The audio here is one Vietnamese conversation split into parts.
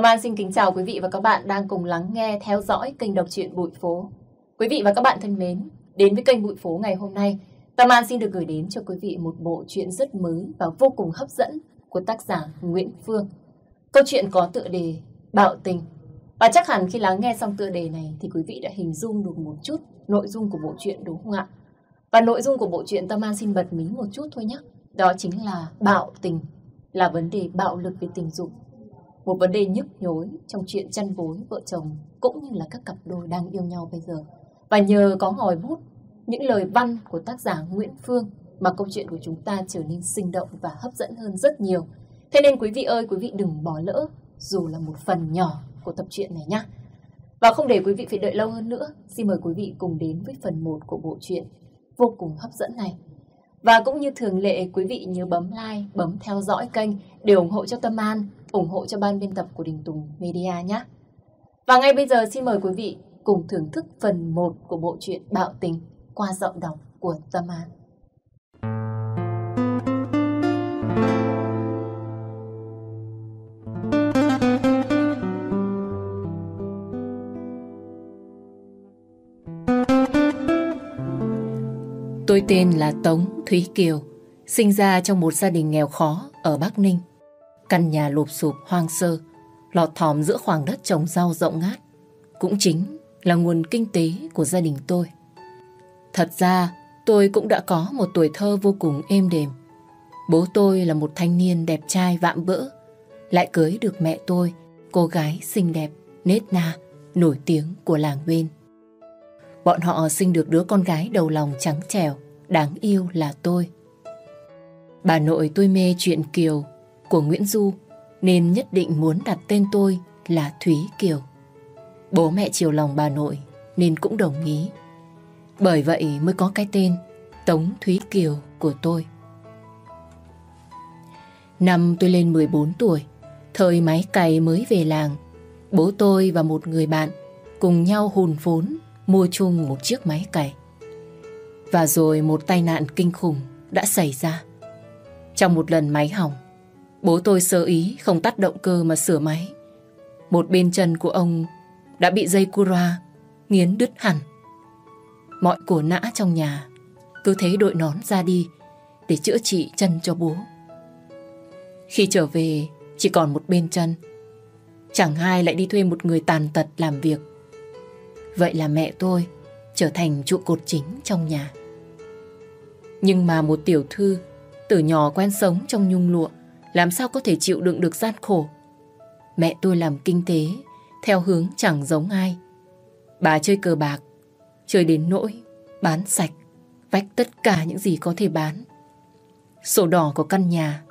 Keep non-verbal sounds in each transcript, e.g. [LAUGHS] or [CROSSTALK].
Tâm An xin kính chào quý vị và các bạn đang cùng lắng nghe, theo dõi kênh đọc truyện Bụi Phố. Quý vị và các bạn thân mến, đến với kênh Bụi Phố ngày hôm nay, Tâm An xin được gửi đến cho quý vị một bộ truyện rất mới và vô cùng hấp dẫn của tác giả Nguyễn Phương. Câu chuyện có tựa đề Bạo Tình. Và chắc hẳn khi lắng nghe xong tựa đề này thì quý vị đã hình dung được một chút nội dung của bộ truyện đúng không ạ? Và nội dung của bộ truyện Tâm An xin bật mí một chút thôi nhé. Đó chính là bạo tình, là vấn đề bạo lực về tình dục một vấn đề nhức nhối trong chuyện chăn gối vợ chồng cũng như là các cặp đôi đang yêu nhau bây giờ. Và nhờ có ngòi bút, những lời văn của tác giả Nguyễn Phương mà câu chuyện của chúng ta trở nên sinh động và hấp dẫn hơn rất nhiều. Thế nên quý vị ơi, quý vị đừng bỏ lỡ dù là một phần nhỏ của tập truyện này nhé. Và không để quý vị phải đợi lâu hơn nữa, xin mời quý vị cùng đến với phần 1 của bộ truyện vô cùng hấp dẫn này. Và cũng như thường lệ, quý vị nhớ bấm like, bấm theo dõi kênh để ủng hộ cho Tâm An, ủng hộ cho ban biên tập của Đình Tùng Media nhé. Và ngay bây giờ xin mời quý vị cùng thưởng thức phần 1 của bộ truyện Bạo Tình qua giọng đọc của Tâm An. Tôi tên là Tống Thúy Kiều, sinh ra trong một gia đình nghèo khó ở Bắc Ninh. Căn nhà lụp sụp hoang sơ, lọt thỏm giữa khoảng đất trồng rau rộng ngát, cũng chính là nguồn kinh tế của gia đình tôi. Thật ra, tôi cũng đã có một tuổi thơ vô cùng êm đềm. Bố tôi là một thanh niên đẹp trai vạm vỡ, lại cưới được mẹ tôi, cô gái xinh đẹp, nết na, nổi tiếng của làng bên. Bọn họ sinh được đứa con gái đầu lòng trắng trẻo, đáng yêu là tôi. Bà nội tôi mê chuyện Kiều của Nguyễn Du nên nhất định muốn đặt tên tôi là Thúy Kiều. Bố mẹ chiều lòng bà nội nên cũng đồng ý. Bởi vậy mới có cái tên Tống Thúy Kiều của tôi. Năm tôi lên 14 tuổi, thời máy cày mới về làng, bố tôi và một người bạn cùng nhau hùn vốn mua chung một chiếc máy cày. Và rồi một tai nạn kinh khủng đã xảy ra. Trong một lần máy hỏng, bố tôi sơ ý không tắt động cơ mà sửa máy. Một bên chân của ông đã bị dây cura nghiến đứt hẳn. Mọi của nã trong nhà cứ thế đội nón ra đi để chữa trị chân cho bố. Khi trở về, chỉ còn một bên chân. Chẳng ai lại đi thuê một người tàn tật làm việc. Vậy là mẹ tôi trở thành trụ cột chính trong nhà. Nhưng mà một tiểu thư từ nhỏ quen sống trong nhung lụa làm sao có thể chịu đựng được gian khổ. Mẹ tôi làm kinh tế theo hướng chẳng giống ai. Bà chơi cờ bạc, chơi đến nỗi bán sạch, vách tất cả những gì có thể bán. Sổ đỏ của căn nhà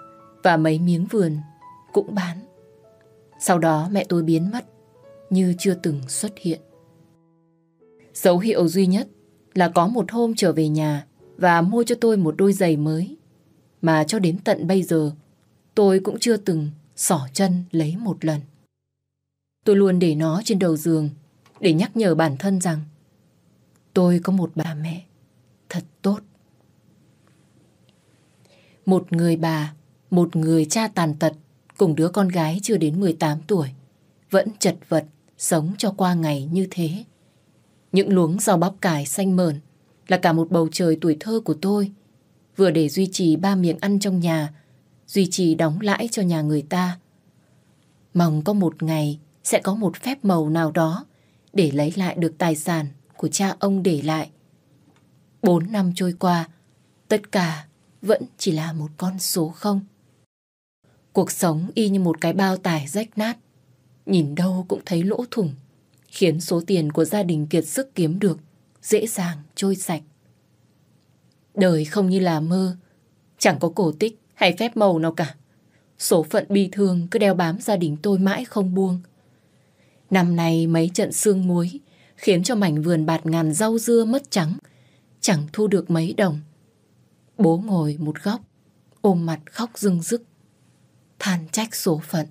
và mấy miếng vườn cũng bán. Sau đó mẹ tôi biến mất như chưa từng xuất hiện. Dấu hiệu duy nhất là có một hôm trở về nhà và mua cho tôi một đôi giày mới. Mà cho đến tận bây giờ, tôi cũng chưa từng xỏ chân lấy một lần. Tôi luôn để nó trên đầu giường để nhắc nhở bản thân rằng tôi có một bà mẹ thật tốt. Một người bà, một người cha tàn tật cùng đứa con gái chưa đến 18 tuổi vẫn chật vật sống cho qua ngày như thế. Những luống rau bắp cải xanh mờn là cả một bầu trời tuổi thơ của tôi. Vừa để duy trì ba miệng ăn trong nhà, duy trì đóng lãi cho nhà người ta. Mong có một ngày sẽ có một phép màu nào đó để lấy lại được tài sản của cha ông để lại. Bốn năm trôi qua, tất cả vẫn chỉ là một con số không. Cuộc sống y như một cái bao tải rách nát, nhìn đâu cũng thấy lỗ thủng khiến số tiền của gia đình kiệt sức kiếm được dễ dàng trôi sạch. Đời không như là mơ, chẳng có cổ tích hay phép màu nào cả. Số phận bi thương cứ đeo bám gia đình tôi mãi không buông. Năm nay mấy trận sương muối khiến cho mảnh vườn bạt ngàn rau dưa mất trắng, chẳng thu được mấy đồng. Bố ngồi một góc, ôm mặt khóc rưng rức, than trách số phận.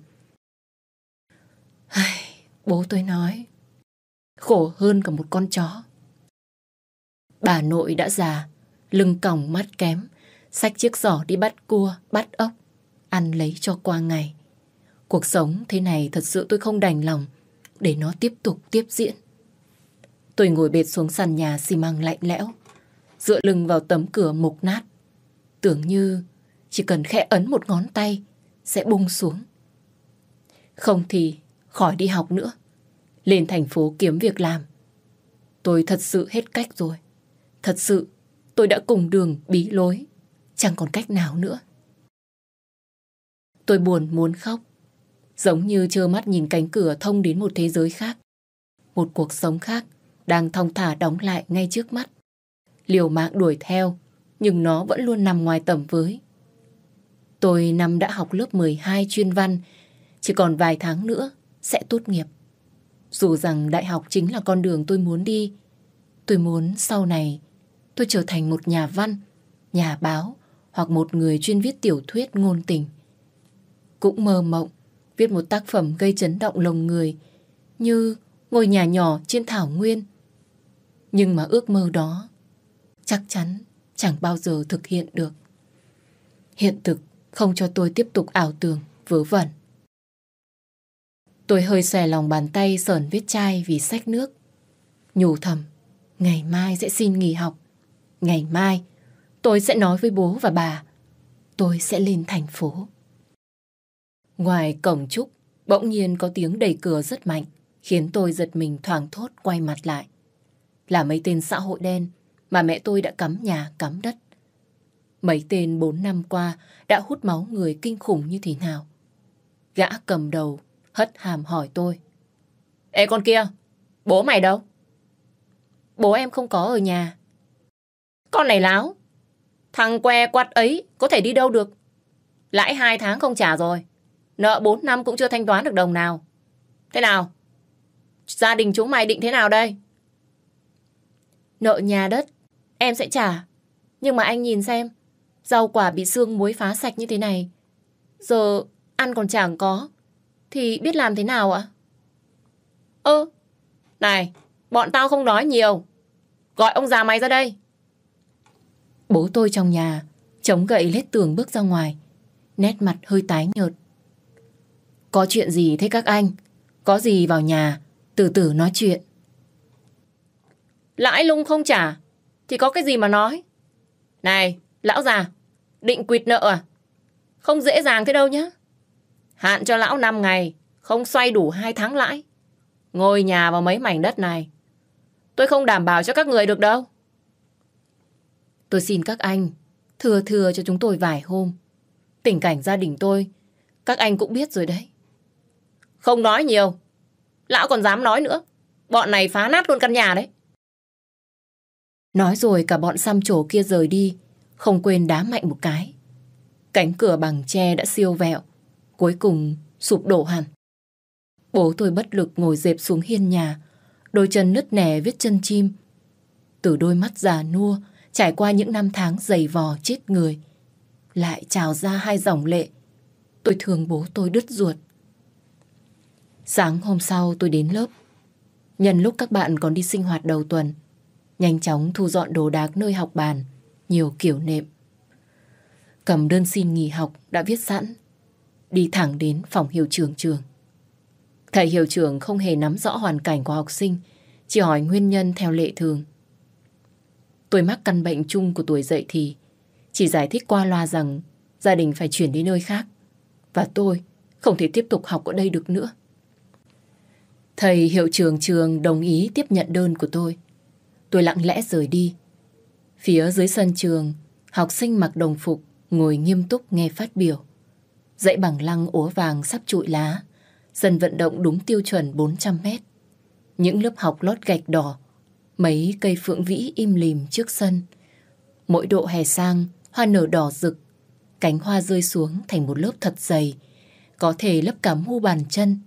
Ai, bố tôi nói, khổ hơn cả một con chó. Bà nội đã già, lưng còng mắt kém, xách chiếc giỏ đi bắt cua, bắt ốc, ăn lấy cho qua ngày. Cuộc sống thế này thật sự tôi không đành lòng để nó tiếp tục tiếp diễn. Tôi ngồi bệt xuống sàn nhà xi măng lạnh lẽo, dựa lưng vào tấm cửa mục nát. Tưởng như chỉ cần khẽ ấn một ngón tay sẽ bung xuống. Không thì khỏi đi học nữa. Lên thành phố kiếm việc làm. Tôi thật sự hết cách rồi. Thật sự tôi đã cùng đường bí lối. Chẳng còn cách nào nữa. Tôi buồn muốn khóc. Giống như trơ mắt nhìn cánh cửa thông đến một thế giới khác. Một cuộc sống khác đang thong thả đóng lại ngay trước mắt. Liều mạng đuổi theo, nhưng nó vẫn luôn nằm ngoài tầm với. Tôi năm đã học lớp 12 chuyên văn, chỉ còn vài tháng nữa sẽ tốt nghiệp. Dù rằng đại học chính là con đường tôi muốn đi, tôi muốn sau này tôi trở thành một nhà văn, nhà báo hoặc một người chuyên viết tiểu thuyết ngôn tình. Cũng mơ mộng viết một tác phẩm gây chấn động lòng người như ngôi nhà nhỏ trên thảo nguyên. Nhưng mà ước mơ đó chắc chắn chẳng bao giờ thực hiện được. Hiện thực không cho tôi tiếp tục ảo tưởng, vớ vẩn. Tôi hơi xòe lòng bàn tay sờn viết chai vì sách nước. Nhủ thầm, ngày mai sẽ xin nghỉ học. Ngày mai tôi sẽ nói với bố và bà. Tôi sẽ lên thành phố. Ngoài cổng trúc, bỗng nhiên có tiếng đẩy cửa rất mạnh, khiến tôi giật mình thoảng thốt quay mặt lại. Là mấy tên xã hội đen mà mẹ tôi đã cắm nhà cắm đất. Mấy tên bốn năm qua đã hút máu người kinh khủng như thế nào. Gã cầm đầu, hất hàm hỏi tôi. Ê con kia, bố mày đâu? Bố em không có ở nhà. Con này láo. Thằng que quạt ấy có thể đi đâu được. Lãi hai tháng không trả rồi. Nợ bốn năm cũng chưa thanh toán được đồng nào. Thế nào? Gia đình chúng mày định thế nào đây? Nợ nhà đất, em sẽ trả. Nhưng mà anh nhìn xem, rau quả bị xương muối phá sạch như thế này. Giờ ăn còn chẳng có. Thì biết làm thế nào ạ? Ơ, này, bọn tao không nói nhiều. Gọi ông già mày ra đây. Bố tôi trong nhà, chống gậy lết tường bước ra ngoài. Nét mặt hơi tái nhợt. Có chuyện gì thế các anh? Có gì vào nhà, từ từ nói chuyện. Lãi lung không trả, thì có cái gì mà nói. Này, lão già, định quỵt nợ à? Không dễ dàng thế đâu nhá. Hạn cho lão 5 ngày, không xoay đủ 2 tháng lãi. ngồi nhà vào mấy mảnh đất này. Tôi không đảm bảo cho các người được đâu. Tôi xin các anh, thừa thừa cho chúng tôi vài hôm. Tình cảnh gia đình tôi, các anh cũng biết rồi đấy. Không nói nhiều. Lão còn dám nói nữa. Bọn này phá nát luôn căn nhà đấy. Nói rồi cả bọn xăm trổ kia rời đi, không quên đá mạnh một cái. Cánh cửa bằng tre đã siêu vẹo, cuối cùng sụp đổ hẳn. Bố tôi bất lực ngồi dẹp xuống hiên nhà, đôi chân nứt nẻ viết chân chim. Từ đôi mắt già nua, trải qua những năm tháng dày vò chết người, lại trào ra hai dòng lệ. Tôi thường bố tôi đứt ruột. Sáng hôm sau tôi đến lớp. Nhân lúc các bạn còn đi sinh hoạt đầu tuần, nhanh chóng thu dọn đồ đạc nơi học bàn, nhiều kiểu nệm. Cầm đơn xin nghỉ học đã viết sẵn, đi thẳng đến phòng hiệu trưởng trường. Thầy hiệu trưởng không hề nắm rõ hoàn cảnh của học sinh, chỉ hỏi nguyên nhân theo lệ thường. Tôi mắc căn bệnh chung của tuổi dậy thì, chỉ giải thích qua loa rằng gia đình phải chuyển đi nơi khác, và tôi không thể tiếp tục học ở đây được nữa. Thầy hiệu trường trường đồng ý tiếp nhận đơn của tôi. Tôi lặng lẽ rời đi. Phía dưới sân trường, học sinh mặc đồng phục, ngồi nghiêm túc nghe phát biểu. Dãy bằng lăng ố vàng sắp trụi lá, dần vận động đúng tiêu chuẩn 400 mét. Những lớp học lót gạch đỏ, mấy cây phượng vĩ im lìm trước sân. Mỗi độ hè sang, hoa nở đỏ rực, cánh hoa rơi xuống thành một lớp thật dày, có thể lấp cả mu bàn chân.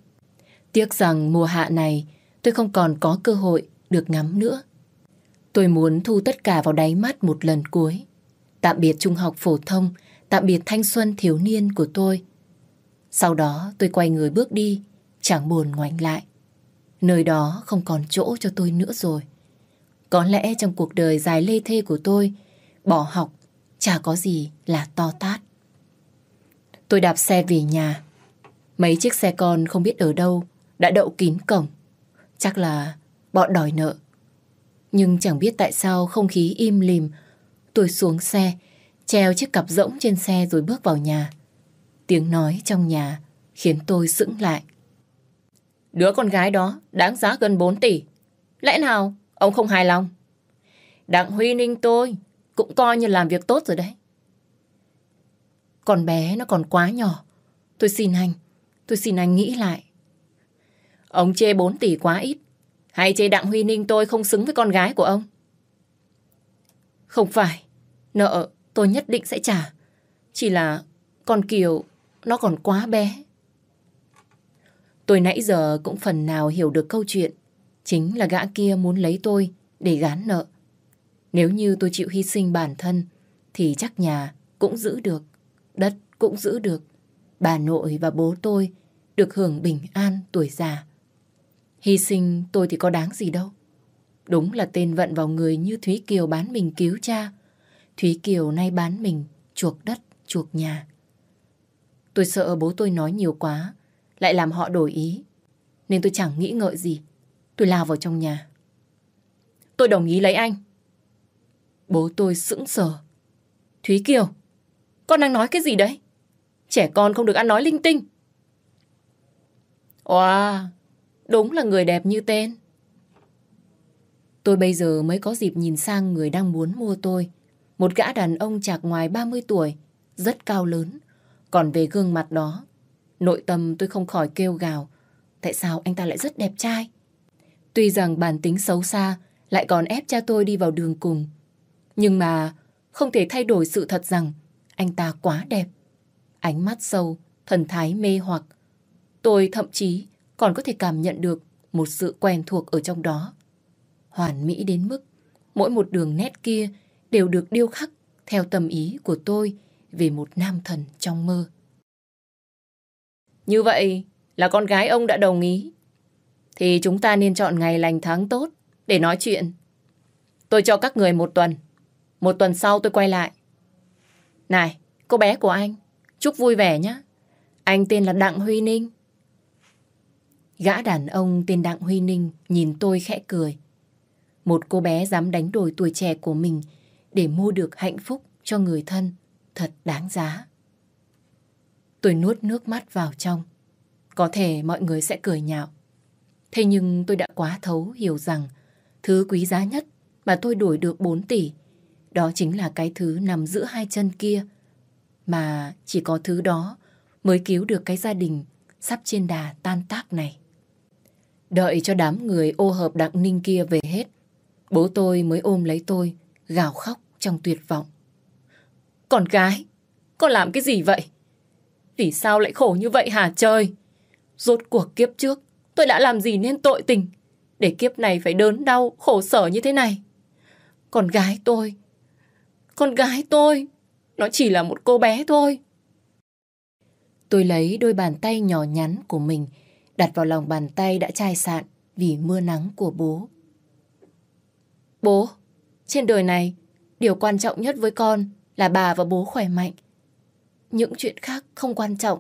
Tiếc rằng mùa hạ này tôi không còn có cơ hội được ngắm nữa. Tôi muốn thu tất cả vào đáy mắt một lần cuối. Tạm biệt trung học phổ thông, tạm biệt thanh xuân thiếu niên của tôi. Sau đó tôi quay người bước đi, chẳng buồn ngoảnh lại. Nơi đó không còn chỗ cho tôi nữa rồi. Có lẽ trong cuộc đời dài lê thê của tôi, bỏ học chả có gì là to tát. Tôi đạp xe về nhà. Mấy chiếc xe con không biết ở đâu đã đậu kín cổng. Chắc là bọn đòi nợ. Nhưng chẳng biết tại sao không khí im lìm. Tôi xuống xe, treo chiếc cặp rỗng trên xe rồi bước vào nhà. Tiếng nói trong nhà khiến tôi sững lại. Đứa con gái đó đáng giá gần 4 tỷ. Lẽ nào ông không hài lòng? Đặng Huy Ninh tôi cũng coi như làm việc tốt rồi đấy. Còn bé nó còn quá nhỏ. Tôi xin anh, tôi xin anh nghĩ lại. Ông chê 4 tỷ quá ít. Hay chê Đặng Huy Ninh tôi không xứng với con gái của ông? Không phải. Nợ tôi nhất định sẽ trả. Chỉ là con Kiều nó còn quá bé. Tôi nãy giờ cũng phần nào hiểu được câu chuyện. Chính là gã kia muốn lấy tôi để gán nợ. Nếu như tôi chịu hy sinh bản thân thì chắc nhà cũng giữ được, đất cũng giữ được. Bà nội và bố tôi được hưởng bình an tuổi già. Hy sinh tôi thì có đáng gì đâu. Đúng là tên vận vào người như Thúy Kiều bán mình cứu cha. Thúy Kiều nay bán mình chuộc đất, chuộc nhà. Tôi sợ bố tôi nói nhiều quá, lại làm họ đổi ý. Nên tôi chẳng nghĩ ngợi gì. Tôi lao vào trong nhà. Tôi đồng ý lấy anh. Bố tôi sững sờ. Thúy Kiều, con đang nói cái gì đấy? Trẻ con không được ăn nói linh tinh. Wow, đúng là người đẹp như tên. Tôi bây giờ mới có dịp nhìn sang người đang muốn mua tôi. Một gã đàn ông chạc ngoài 30 tuổi, rất cao lớn. Còn về gương mặt đó, nội tâm tôi không khỏi kêu gào. Tại sao anh ta lại rất đẹp trai? Tuy rằng bản tính xấu xa lại còn ép cha tôi đi vào đường cùng. Nhưng mà không thể thay đổi sự thật rằng anh ta quá đẹp. Ánh mắt sâu, thần thái mê hoặc. Tôi thậm chí còn có thể cảm nhận được một sự quen thuộc ở trong đó. Hoàn mỹ đến mức mỗi một đường nét kia đều được điêu khắc theo tâm ý của tôi về một nam thần trong mơ. Như vậy là con gái ông đã đồng ý. Thì chúng ta nên chọn ngày lành tháng tốt để nói chuyện. Tôi cho các người một tuần. Một tuần sau tôi quay lại. Này, cô bé của anh, chúc vui vẻ nhé. Anh tên là Đặng Huy Ninh. Gã đàn ông tên Đặng Huy Ninh nhìn tôi khẽ cười. Một cô bé dám đánh đổi tuổi trẻ của mình để mua được hạnh phúc cho người thân thật đáng giá. Tôi nuốt nước mắt vào trong. Có thể mọi người sẽ cười nhạo. Thế nhưng tôi đã quá thấu hiểu rằng thứ quý giá nhất mà tôi đổi được 4 tỷ đó chính là cái thứ nằm giữa hai chân kia mà chỉ có thứ đó mới cứu được cái gia đình sắp trên đà tan tác này. Đợi cho đám người ô hợp đặng ninh kia về hết, bố tôi mới ôm lấy tôi, gào khóc trong tuyệt vọng. Con gái, con làm cái gì vậy? Vì sao lại khổ như vậy hả trời? Rốt cuộc kiếp trước, tôi đã làm gì nên tội tình, để kiếp này phải đớn đau, khổ sở như thế này? Con gái tôi, con gái tôi, nó chỉ là một cô bé thôi. Tôi lấy đôi bàn tay nhỏ nhắn của mình đặt vào lòng bàn tay đã chai sạn vì mưa nắng của bố. Bố, trên đời này, điều quan trọng nhất với con là bà và bố khỏe mạnh. Những chuyện khác không quan trọng.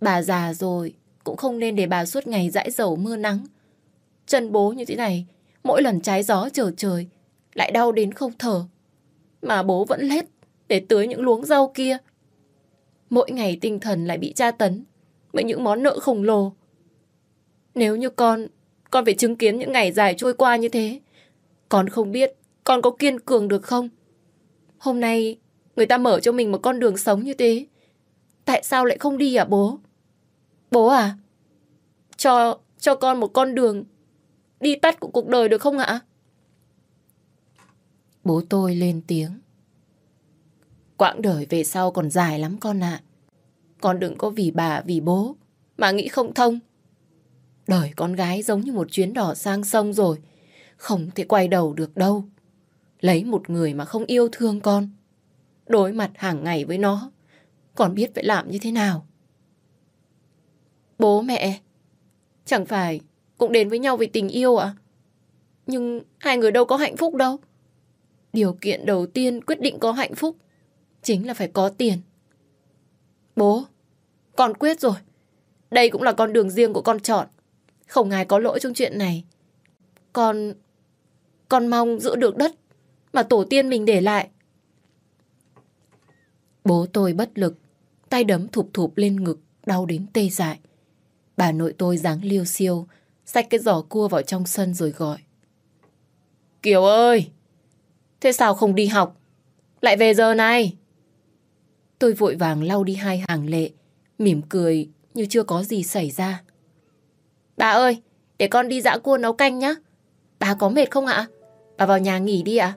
Bà già rồi, cũng không nên để bà suốt ngày dãi dầu mưa nắng. Chân bố như thế này, mỗi lần trái gió trở trời, lại đau đến không thở. Mà bố vẫn lết để tưới những luống rau kia. Mỗi ngày tinh thần lại bị tra tấn bởi những món nợ khổng lồ. Nếu như con, con phải chứng kiến những ngày dài trôi qua như thế, con không biết con có kiên cường được không? Hôm nay người ta mở cho mình một con đường sống như thế. Tại sao lại không đi à bố? Bố à? Cho, cho con một con đường đi tắt của cuộc đời được không ạ? Bố tôi lên tiếng. Quãng đời về sau còn dài lắm con ạ. Con đừng có vì bà, vì bố mà nghĩ không thông. Đời con gái giống như một chuyến đò sang sông rồi. Không thể quay đầu được đâu. Lấy một người mà không yêu thương con. Đối mặt hàng ngày với nó. Con biết phải làm như thế nào. Bố mẹ, chẳng phải cũng đến với nhau vì tình yêu à? Nhưng hai người đâu có hạnh phúc đâu. Điều kiện đầu tiên quyết định có hạnh phúc chính là phải có tiền. Bố, con quyết rồi. Đây cũng là con đường riêng của con chọn. Không ai có lỗi trong chuyện này. Con... Con mong giữ được đất mà tổ tiên mình để lại. Bố tôi bất lực, tay đấm thụp thụp lên ngực, đau đến tê dại. Bà nội tôi dáng liêu siêu, xách cái giỏ cua vào trong sân rồi gọi. Kiều ơi! Thế sao không đi học? Lại về giờ này? Tôi vội vàng lau đi hai hàng lệ, mỉm cười như chưa có gì xảy ra. Bà ơi, để con đi dã cua nấu canh nhá. Bà có mệt không ạ? Bà vào nhà nghỉ đi ạ.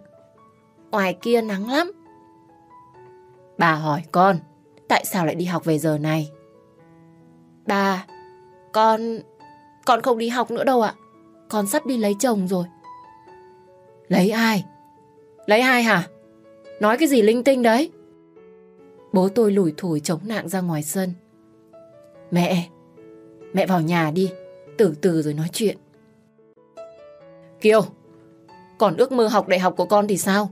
Ngoài kia nắng lắm. Bà hỏi con, tại sao lại đi học về giờ này? Bà, con... Con không đi học nữa đâu ạ. Con sắp đi lấy chồng rồi. Lấy ai? Lấy ai hả? Nói cái gì linh tinh đấy? Bố tôi lủi thủi chống nạng ra ngoài sân. Mẹ, mẹ vào nhà đi, từ từ rồi nói chuyện. Kiều, còn ước mơ học đại học của con thì sao?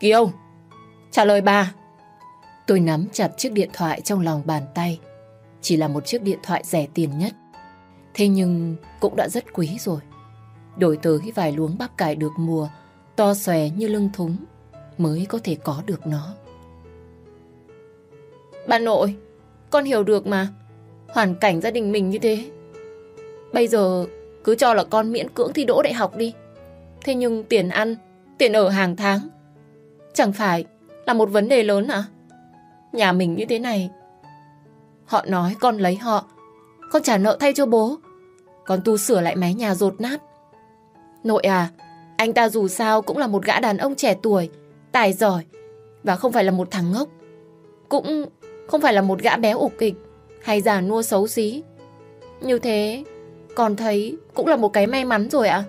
Kiều, trả lời bà. Tôi nắm chặt chiếc điện thoại trong lòng bàn tay. Chỉ là một chiếc điện thoại rẻ tiền nhất. Thế nhưng cũng đã rất quý rồi. Đổi tới vài luống bắp cải được mùa, to xòe như lưng thúng, mới có thể có được nó. Bà nội, con hiểu được mà. Hoàn cảnh gia đình mình như thế. Bây giờ cứ cho là con miễn cưỡng thi đỗ đại học đi. Thế nhưng tiền ăn, tiền ở hàng tháng, chẳng phải là một vấn đề lớn à? Nhà mình như thế này, họ nói con lấy họ, con trả nợ thay cho bố, con tu sửa lại mái nhà rột nát. Nội à, anh ta dù sao cũng là một gã đàn ông trẻ tuổi, tài giỏi và không phải là một thằng ngốc. Cũng không phải là một gã béo ục kịch hay già nua xấu xí. Như thế, còn thấy cũng là một cái may mắn rồi ạ.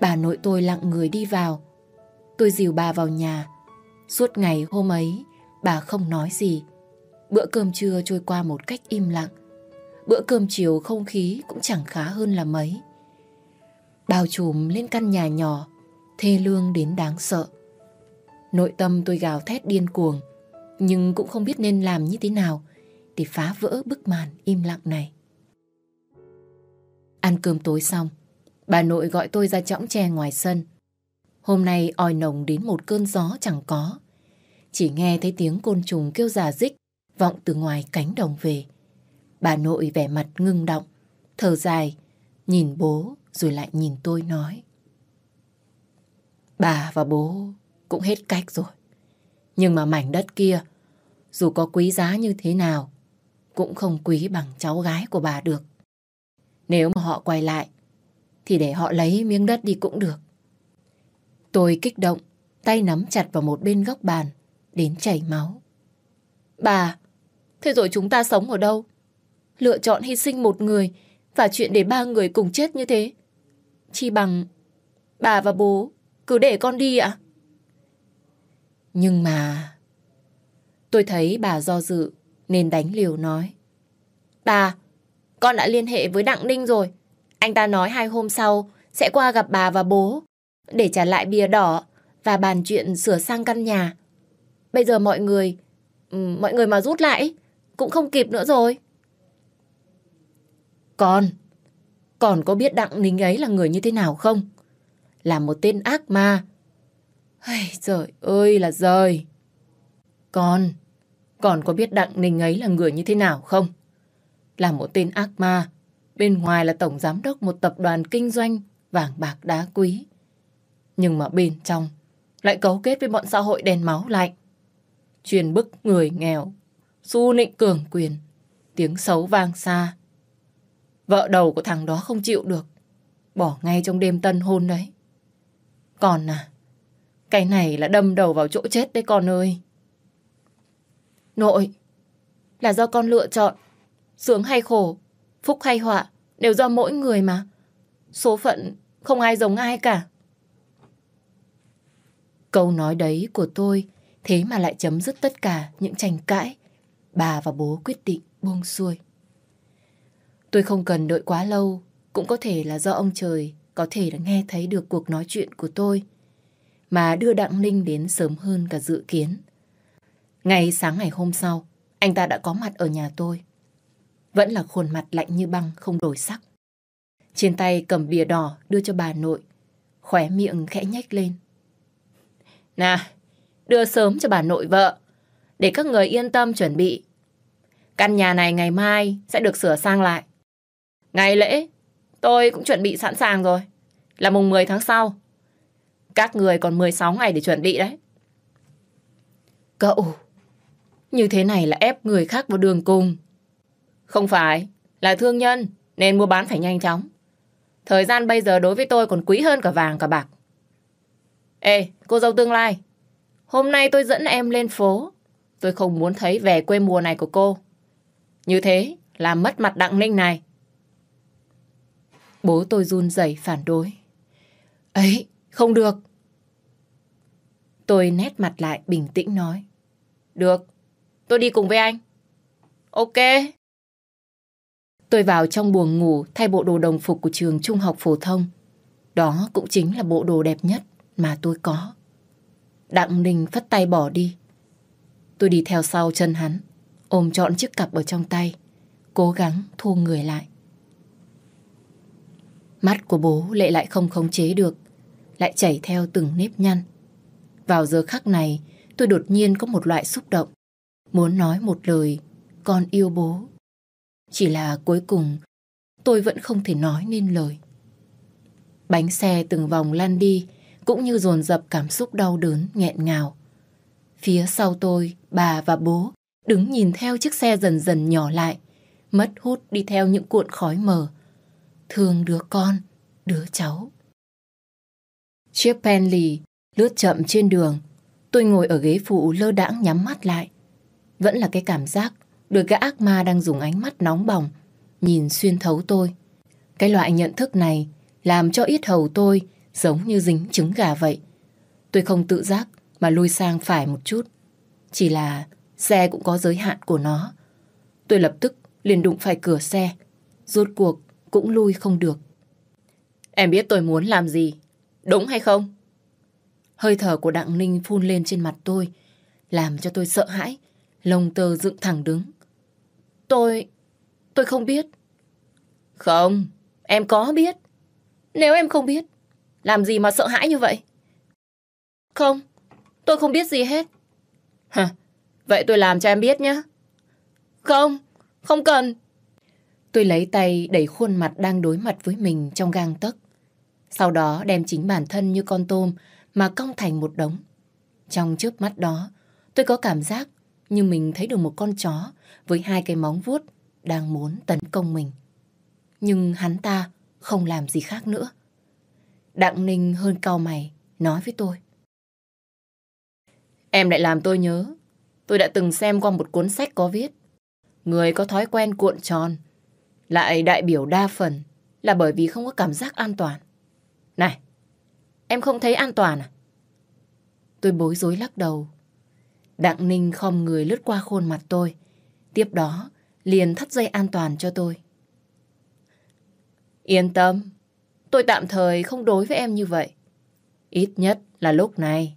Bà nội tôi lặng người đi vào. Tôi dìu bà vào nhà. Suốt ngày hôm ấy, bà không nói gì. Bữa cơm trưa trôi qua một cách im lặng. Bữa cơm chiều không khí cũng chẳng khá hơn là mấy. Bao trùm lên căn nhà nhỏ, thê lương đến đáng sợ. Nội tâm tôi gào thét điên cuồng, nhưng cũng không biết nên làm như thế nào để phá vỡ bức màn im lặng này. Ăn cơm tối xong, bà nội gọi tôi ra chõng tre ngoài sân. Hôm nay oi nồng đến một cơn gió chẳng có. Chỉ nghe thấy tiếng côn trùng kêu giả dích vọng từ ngoài cánh đồng về. Bà nội vẻ mặt ngưng động, thở dài, nhìn bố rồi lại nhìn tôi nói. Bà và bố cũng hết cách rồi. Nhưng mà mảnh đất kia, dù có quý giá như thế nào, cũng không quý bằng cháu gái của bà được. Nếu mà họ quay lại, thì để họ lấy miếng đất đi cũng được. Tôi kích động, tay nắm chặt vào một bên góc bàn, đến chảy máu. Bà, thế rồi chúng ta sống ở đâu? Lựa chọn hy sinh một người và chuyện để ba người cùng chết như thế. Chi bằng bà và bố cứ để con đi ạ. Nhưng mà... Tôi thấy bà do dự nên đánh liều nói. Bà, con đã liên hệ với Đặng Ninh rồi. Anh ta nói hai hôm sau sẽ qua gặp bà và bố để trả lại bìa đỏ và bàn chuyện sửa sang căn nhà. Bây giờ mọi người, mọi người mà rút lại cũng không kịp nữa rồi. Con, còn có biết Đặng Ninh ấy là người như thế nào không? Là một tên ác ma. Ây, trời ơi là trời. Con, còn có biết Đặng Ninh ấy là người như thế nào không? Là một tên ác ma. Bên ngoài là tổng giám đốc một tập đoàn kinh doanh vàng bạc đá quý. Nhưng mà bên trong lại cấu kết với bọn xã hội đèn máu lạnh. truyền bức người nghèo, su nịnh cường quyền, tiếng xấu vang xa. Vợ đầu của thằng đó không chịu được, bỏ ngay trong đêm tân hôn đấy. Còn à, cái này là đâm đầu vào chỗ chết đấy con ơi. Nội, là do con lựa chọn, sướng hay khổ, phúc hay họa, đều do mỗi người mà. Số phận không ai giống ai cả. Câu nói đấy của tôi thế mà lại chấm dứt tất cả những tranh cãi. Bà và bố quyết định buông xuôi. Tôi không cần đợi quá lâu, cũng có thể là do ông trời có thể đã nghe thấy được cuộc nói chuyện của tôi, mà đưa Đặng Ninh đến sớm hơn cả dự kiến. Ngày sáng ngày hôm sau, anh ta đã có mặt ở nhà tôi. vẫn là khuôn mặt lạnh như băng không đổi sắc. Trên tay cầm bìa đỏ đưa cho bà nội, khóe miệng khẽ nhếch lên. Nà, đưa sớm cho bà nội vợ, để các người yên tâm chuẩn bị. Căn nhà này ngày mai sẽ được sửa sang lại. Ngày lễ, tôi cũng chuẩn bị sẵn sàng rồi, là mùng 10 tháng sau. Các người còn 16 ngày để chuẩn bị đấy. Cậu, như thế này là ép người khác vào đường cùng. Không phải, là thương nhân, nên mua bán phải nhanh chóng. Thời gian bây giờ đối với tôi còn quý hơn cả vàng cả bạc. Ê, cô dâu tương lai, hôm nay tôi dẫn em lên phố. Tôi không muốn thấy về quê mùa này của cô. Như thế làm mất mặt Đặng Ninh này. Bố tôi run rẩy phản đối. Ấy, không được. Tôi nét mặt lại bình tĩnh nói. Được, tôi đi cùng với anh. Ok. Tôi vào trong buồng ngủ thay bộ đồ đồng phục của trường trung học phổ thông. Đó cũng chính là bộ đồ đẹp nhất mà tôi có. Đặng Ninh phất tay bỏ đi. Tôi đi theo sau chân hắn, ôm trọn chiếc cặp ở trong tay, cố gắng thu người lại. Mắt của bố lệ lại không khống chế được, lại chảy theo từng nếp nhăn. Vào giờ khắc này, tôi đột nhiên có một loại xúc động, muốn nói một lời, con yêu bố. Chỉ là cuối cùng, tôi vẫn không thể nói nên lời. Bánh xe từng vòng lăn đi, cũng như dồn dập cảm xúc đau đớn, nghẹn ngào. Phía sau tôi, bà và bố đứng nhìn theo chiếc xe dần dần nhỏ lại, mất hút đi theo những cuộn khói mờ. Thương đứa con, đứa cháu. Chiếc Bentley lướt chậm trên đường. Tôi ngồi ở ghế phụ lơ đãng nhắm mắt lại. Vẫn là cái cảm giác được cái ác ma đang dùng ánh mắt nóng bỏng nhìn xuyên thấu tôi. Cái loại nhận thức này làm cho ít hầu tôi giống như dính trứng gà vậy. Tôi không tự giác mà lui sang phải một chút. Chỉ là xe cũng có giới hạn của nó. Tôi lập tức liền đụng phải cửa xe. Rốt cuộc cũng lui không được. Em biết tôi muốn làm gì, đúng hay không? Hơi thở của Đặng Ninh phun lên trên mặt tôi, làm cho tôi sợ hãi, lông tơ dựng thẳng đứng. Tôi... tôi không biết. Không, em có biết. Nếu em không biết, làm gì mà sợ hãi như vậy? Không, tôi không biết gì hết. Hả, vậy tôi làm cho em biết nhé. Không, không cần. Tôi lấy tay đẩy khuôn mặt đang đối mặt với mình trong gang tấc. Sau đó đem chính bản thân như con tôm mà cong thành một đống. Trong chớp mắt đó, tôi có cảm giác như mình thấy được một con chó với hai cái móng vuốt đang muốn tấn công mình. Nhưng hắn ta không làm gì khác nữa. Đặng Ninh hơn cau mày, nói với tôi. Em lại làm tôi nhớ. Tôi đã từng xem qua một cuốn sách có viết. Người có thói quen cuộn tròn, lại đại biểu đa phần là bởi vì không có cảm giác an toàn. Này, em không thấy an toàn à? Tôi bối rối lắc đầu. Đặng Ninh khom người lướt qua khuôn mặt tôi. Tiếp đó, liền thắt dây an toàn cho tôi. Yên tâm, tôi tạm thời không đối với em như vậy. Ít nhất là lúc này.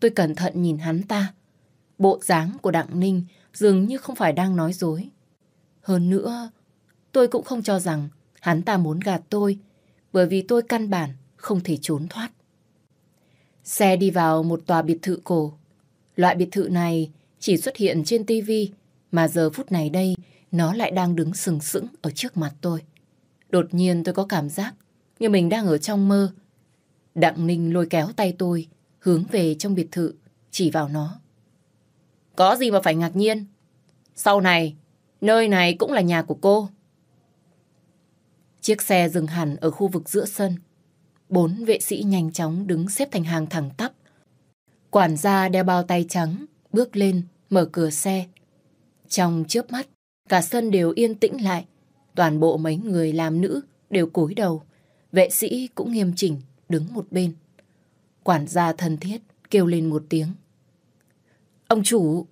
Tôi cẩn thận nhìn hắn ta. Bộ dáng của Đặng Ninh dường như không phải đang nói dối. Hơn nữa, tôi cũng không cho rằng hắn ta muốn gạt tôi bởi vì tôi căn bản không thể trốn thoát. Xe đi vào một tòa biệt thự cổ. Loại biệt thự này chỉ xuất hiện trên tivi mà giờ phút này đây nó lại đang đứng sừng sững ở trước mặt tôi. Đột nhiên tôi có cảm giác như mình đang ở trong mơ. Đặng Ninh lôi kéo tay tôi hướng về trong biệt thự chỉ vào nó. Có gì mà phải ngạc nhiên. Sau này, nơi này cũng là nhà của cô. Chiếc xe dừng hẳn ở khu vực giữa sân. Bốn vệ sĩ nhanh chóng đứng xếp thành hàng thẳng tắp. Quản gia đeo bao tay trắng, bước lên, mở cửa xe. Trong chớp mắt, cả sân đều yên tĩnh lại. Toàn bộ mấy người làm nữ đều cúi đầu. Vệ sĩ cũng nghiêm chỉnh, đứng một bên. Quản gia thân thiết kêu lên một tiếng. Ông chủ!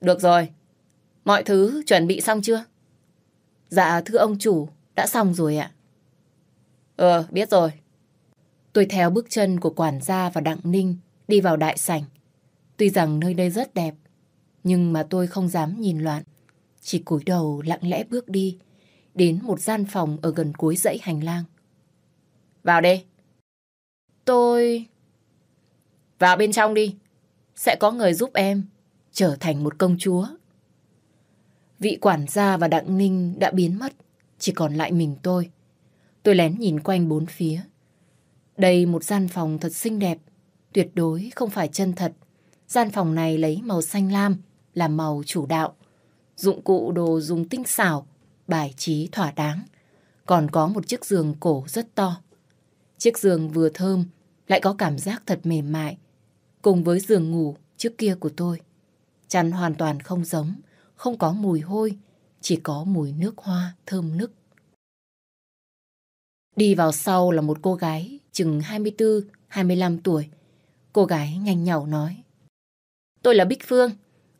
Được rồi, mọi thứ chuẩn bị xong chưa? Dạ thưa ông chủ, đã xong rồi ạ. Ờ, biết rồi. Tôi theo bước chân của quản gia và Đặng Ninh đi vào đại sảnh. Tuy rằng nơi đây rất đẹp, nhưng mà tôi không dám nhìn loạn. chỉ cúi đầu lặng lẽ bước đi, đến một gian phòng ở gần cuối dãy hành lang. Vào đây. Tôi... Vào bên trong đi. Sẽ có người giúp em trở thành một công chúa. Vị quản gia và Đặng Ninh đã biến mất, chỉ còn lại mình tôi. Tôi lén nhìn quanh bốn phía. Đây một gian phòng thật xinh đẹp, tuyệt đối không phải chân thật. Gian phòng này lấy màu xanh lam là màu chủ đạo. Dụng cụ đồ dùng tinh xảo, bài trí thỏa đáng. Còn có một chiếc giường cổ rất to. Chiếc giường vừa thơm, lại có cảm giác thật mềm mại. Cùng với giường ngủ trước kia của tôi. Chăn hoàn toàn không giống, không có mùi hôi, chỉ có mùi nước hoa thơm nức. Đi vào sau là một cô gái chừng 24-25 tuổi. Cô gái nhanh nhảu nói. Tôi là Bích Phương.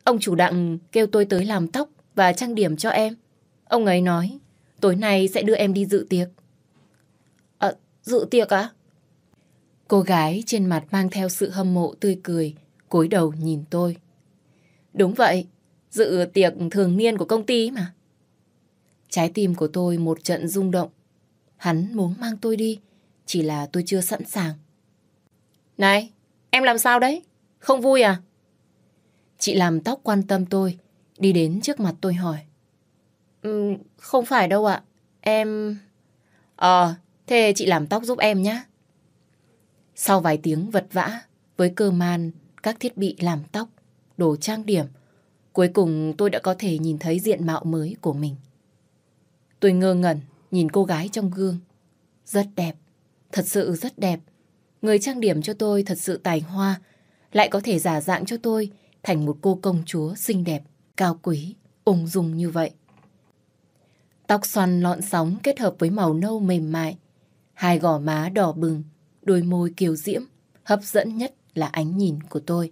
Ông chủ đặng kêu tôi tới làm tóc và trang điểm cho em. Ông ấy nói tối nay sẽ đưa em đi dự tiệc. À, dự tiệc á? Cô gái trên mặt mang theo sự hâm mộ tươi cười, cúi đầu nhìn tôi. Đúng vậy, dự tiệc thường niên của công ty mà. Trái tim của tôi một trận rung động. Hắn muốn mang tôi đi, chỉ là tôi chưa sẵn sàng. Này, em làm sao đấy? Không vui à? Chị làm tóc quan tâm tôi, đi đến trước mặt tôi hỏi. Um, không phải đâu ạ, em... Ờ, thế chị làm tóc giúp em nhé. Sau vài tiếng vật vã, với cơ man, các thiết bị làm tóc, đồ trang điểm, cuối cùng tôi đã có thể nhìn thấy diện mạo mới của mình. Tôi ngơ ngẩn nhìn cô gái trong gương. Rất đẹp, thật sự rất đẹp. Người trang điểm cho tôi thật sự tài hoa, lại có thể giả dạng cho tôi thành một cô công chúa xinh đẹp, cao quý, ung dung như vậy. Tóc xoăn lọn sóng kết hợp với màu nâu mềm mại, hai gò má đỏ bừng, đôi môi kiều diễm, hấp dẫn nhất là ánh nhìn của tôi.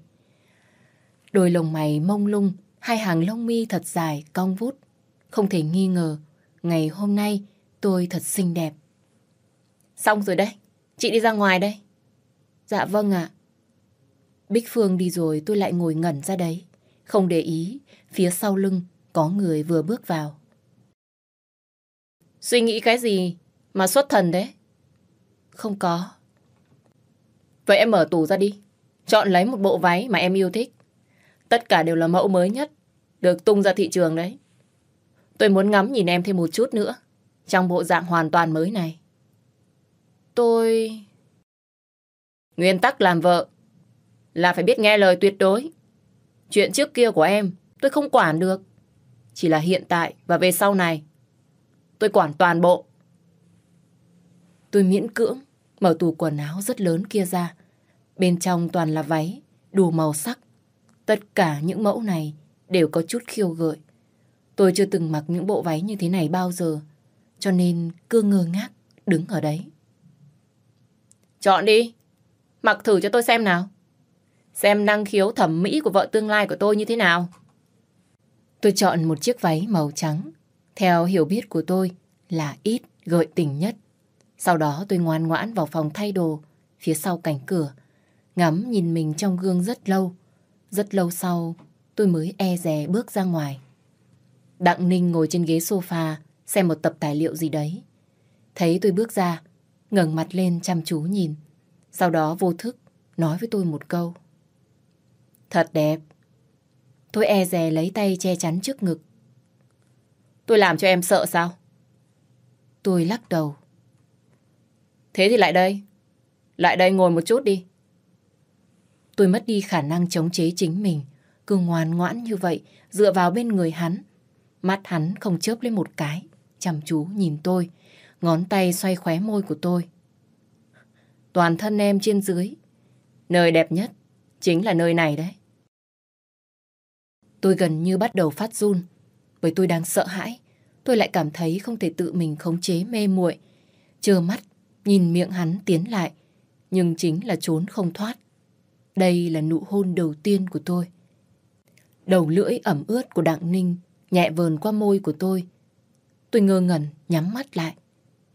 Đôi lồng mày mông lung, hai hàng lông mi thật dài, cong vút. Không thể nghi ngờ, ngày hôm nay tôi thật xinh đẹp. Xong rồi đấy, chị đi ra ngoài đây. Dạ vâng ạ. Bích Phương đi rồi tôi lại ngồi ngẩn ra đấy. Không để ý, phía sau lưng có người vừa bước vào. Suy nghĩ cái gì mà xuất thần đấy? Không có. Vậy em mở tủ ra đi. Chọn lấy một bộ váy mà em yêu thích. Tất cả đều là mẫu mới nhất. Được tung ra thị trường đấy. Tôi muốn ngắm nhìn em thêm một chút nữa. Trong bộ dạng hoàn toàn mới này. Tôi... Nguyên tắc làm vợ là phải biết nghe lời tuyệt đối. Chuyện trước kia của em tôi không quản được. Chỉ là hiện tại và về sau này tôi quản toàn bộ. Tôi miễn cưỡng mở tủ quần áo rất lớn kia ra. Bên trong toàn là váy, đủ màu sắc. Tất cả những mẫu này đều có chút khiêu gợi. Tôi chưa từng mặc những bộ váy như thế này bao giờ, cho nên cứ ngơ ngác đứng ở đấy. Chọn đi, mặc thử cho tôi xem nào. Xem năng khiếu thẩm mỹ của vợ tương lai của tôi như thế nào. Tôi chọn một chiếc váy màu trắng. Theo hiểu biết của tôi là ít gợi tình nhất. Sau đó tôi ngoan ngoãn vào phòng thay đồ phía sau cánh cửa. Ngắm nhìn mình trong gương rất lâu. Rất lâu sau tôi mới e dè bước ra ngoài. Đặng Ninh ngồi trên ghế sofa xem một tập tài liệu gì đấy. Thấy tôi bước ra, ngẩng mặt lên chăm chú nhìn. Sau đó vô thức nói với tôi một câu. Thật đẹp. Tôi e dè lấy tay che chắn trước ngực. Tôi làm cho em sợ sao? Tôi lắc đầu. Thế thì lại đây. Lại đây ngồi một chút đi. Tôi mất đi khả năng chống chế chính mình. Cứ ngoan ngoãn như vậy, dựa vào bên người hắn. Mắt hắn không chớp lên một cái, chăm chú nhìn tôi. Ngón tay xoay khóe môi của tôi. Toàn thân em trên dưới. Nơi đẹp nhất chính là nơi này đấy. Tôi gần như bắt đầu phát run. Bởi tôi đang sợ hãi. Tôi lại cảm thấy không thể tự mình khống chế mê muội Chờ mắt, nhìn miệng hắn tiến lại. Nhưng chính là trốn không thoát. Đây là nụ hôn đầu tiên của tôi. Đầu lưỡi ẩm ướt của Đặng Ninh nhẹ vờn qua môi của tôi. Tôi ngơ ngẩn nhắm mắt lại.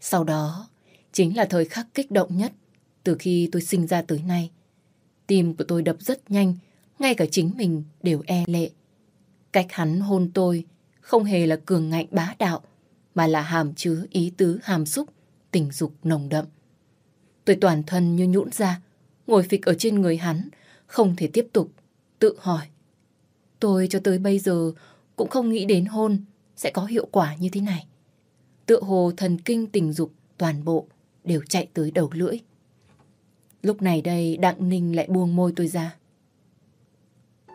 Sau đó chính là thời khắc kích động nhất từ khi tôi sinh ra tới nay. Tim của tôi đập rất nhanh, ngay cả chính mình đều e lệ. Cách hắn hôn tôi không hề là cường ngạnh bá đạo, mà là hàm chứa ý tứ hàm xúc, tình dục nồng đậm. Tôi toàn thân như nhũn ra, ngồi phịch ở trên người hắn, không thể tiếp tục, tự hỏi. Tôi cho tới bây giờ cũng không nghĩ đến hôn sẽ có hiệu quả như thế này. Tựa hồ thần kinh tình dục toàn bộ đều chạy tới đầu lưỡi. Lúc này đây Đặng Ninh lại buông môi tôi ra.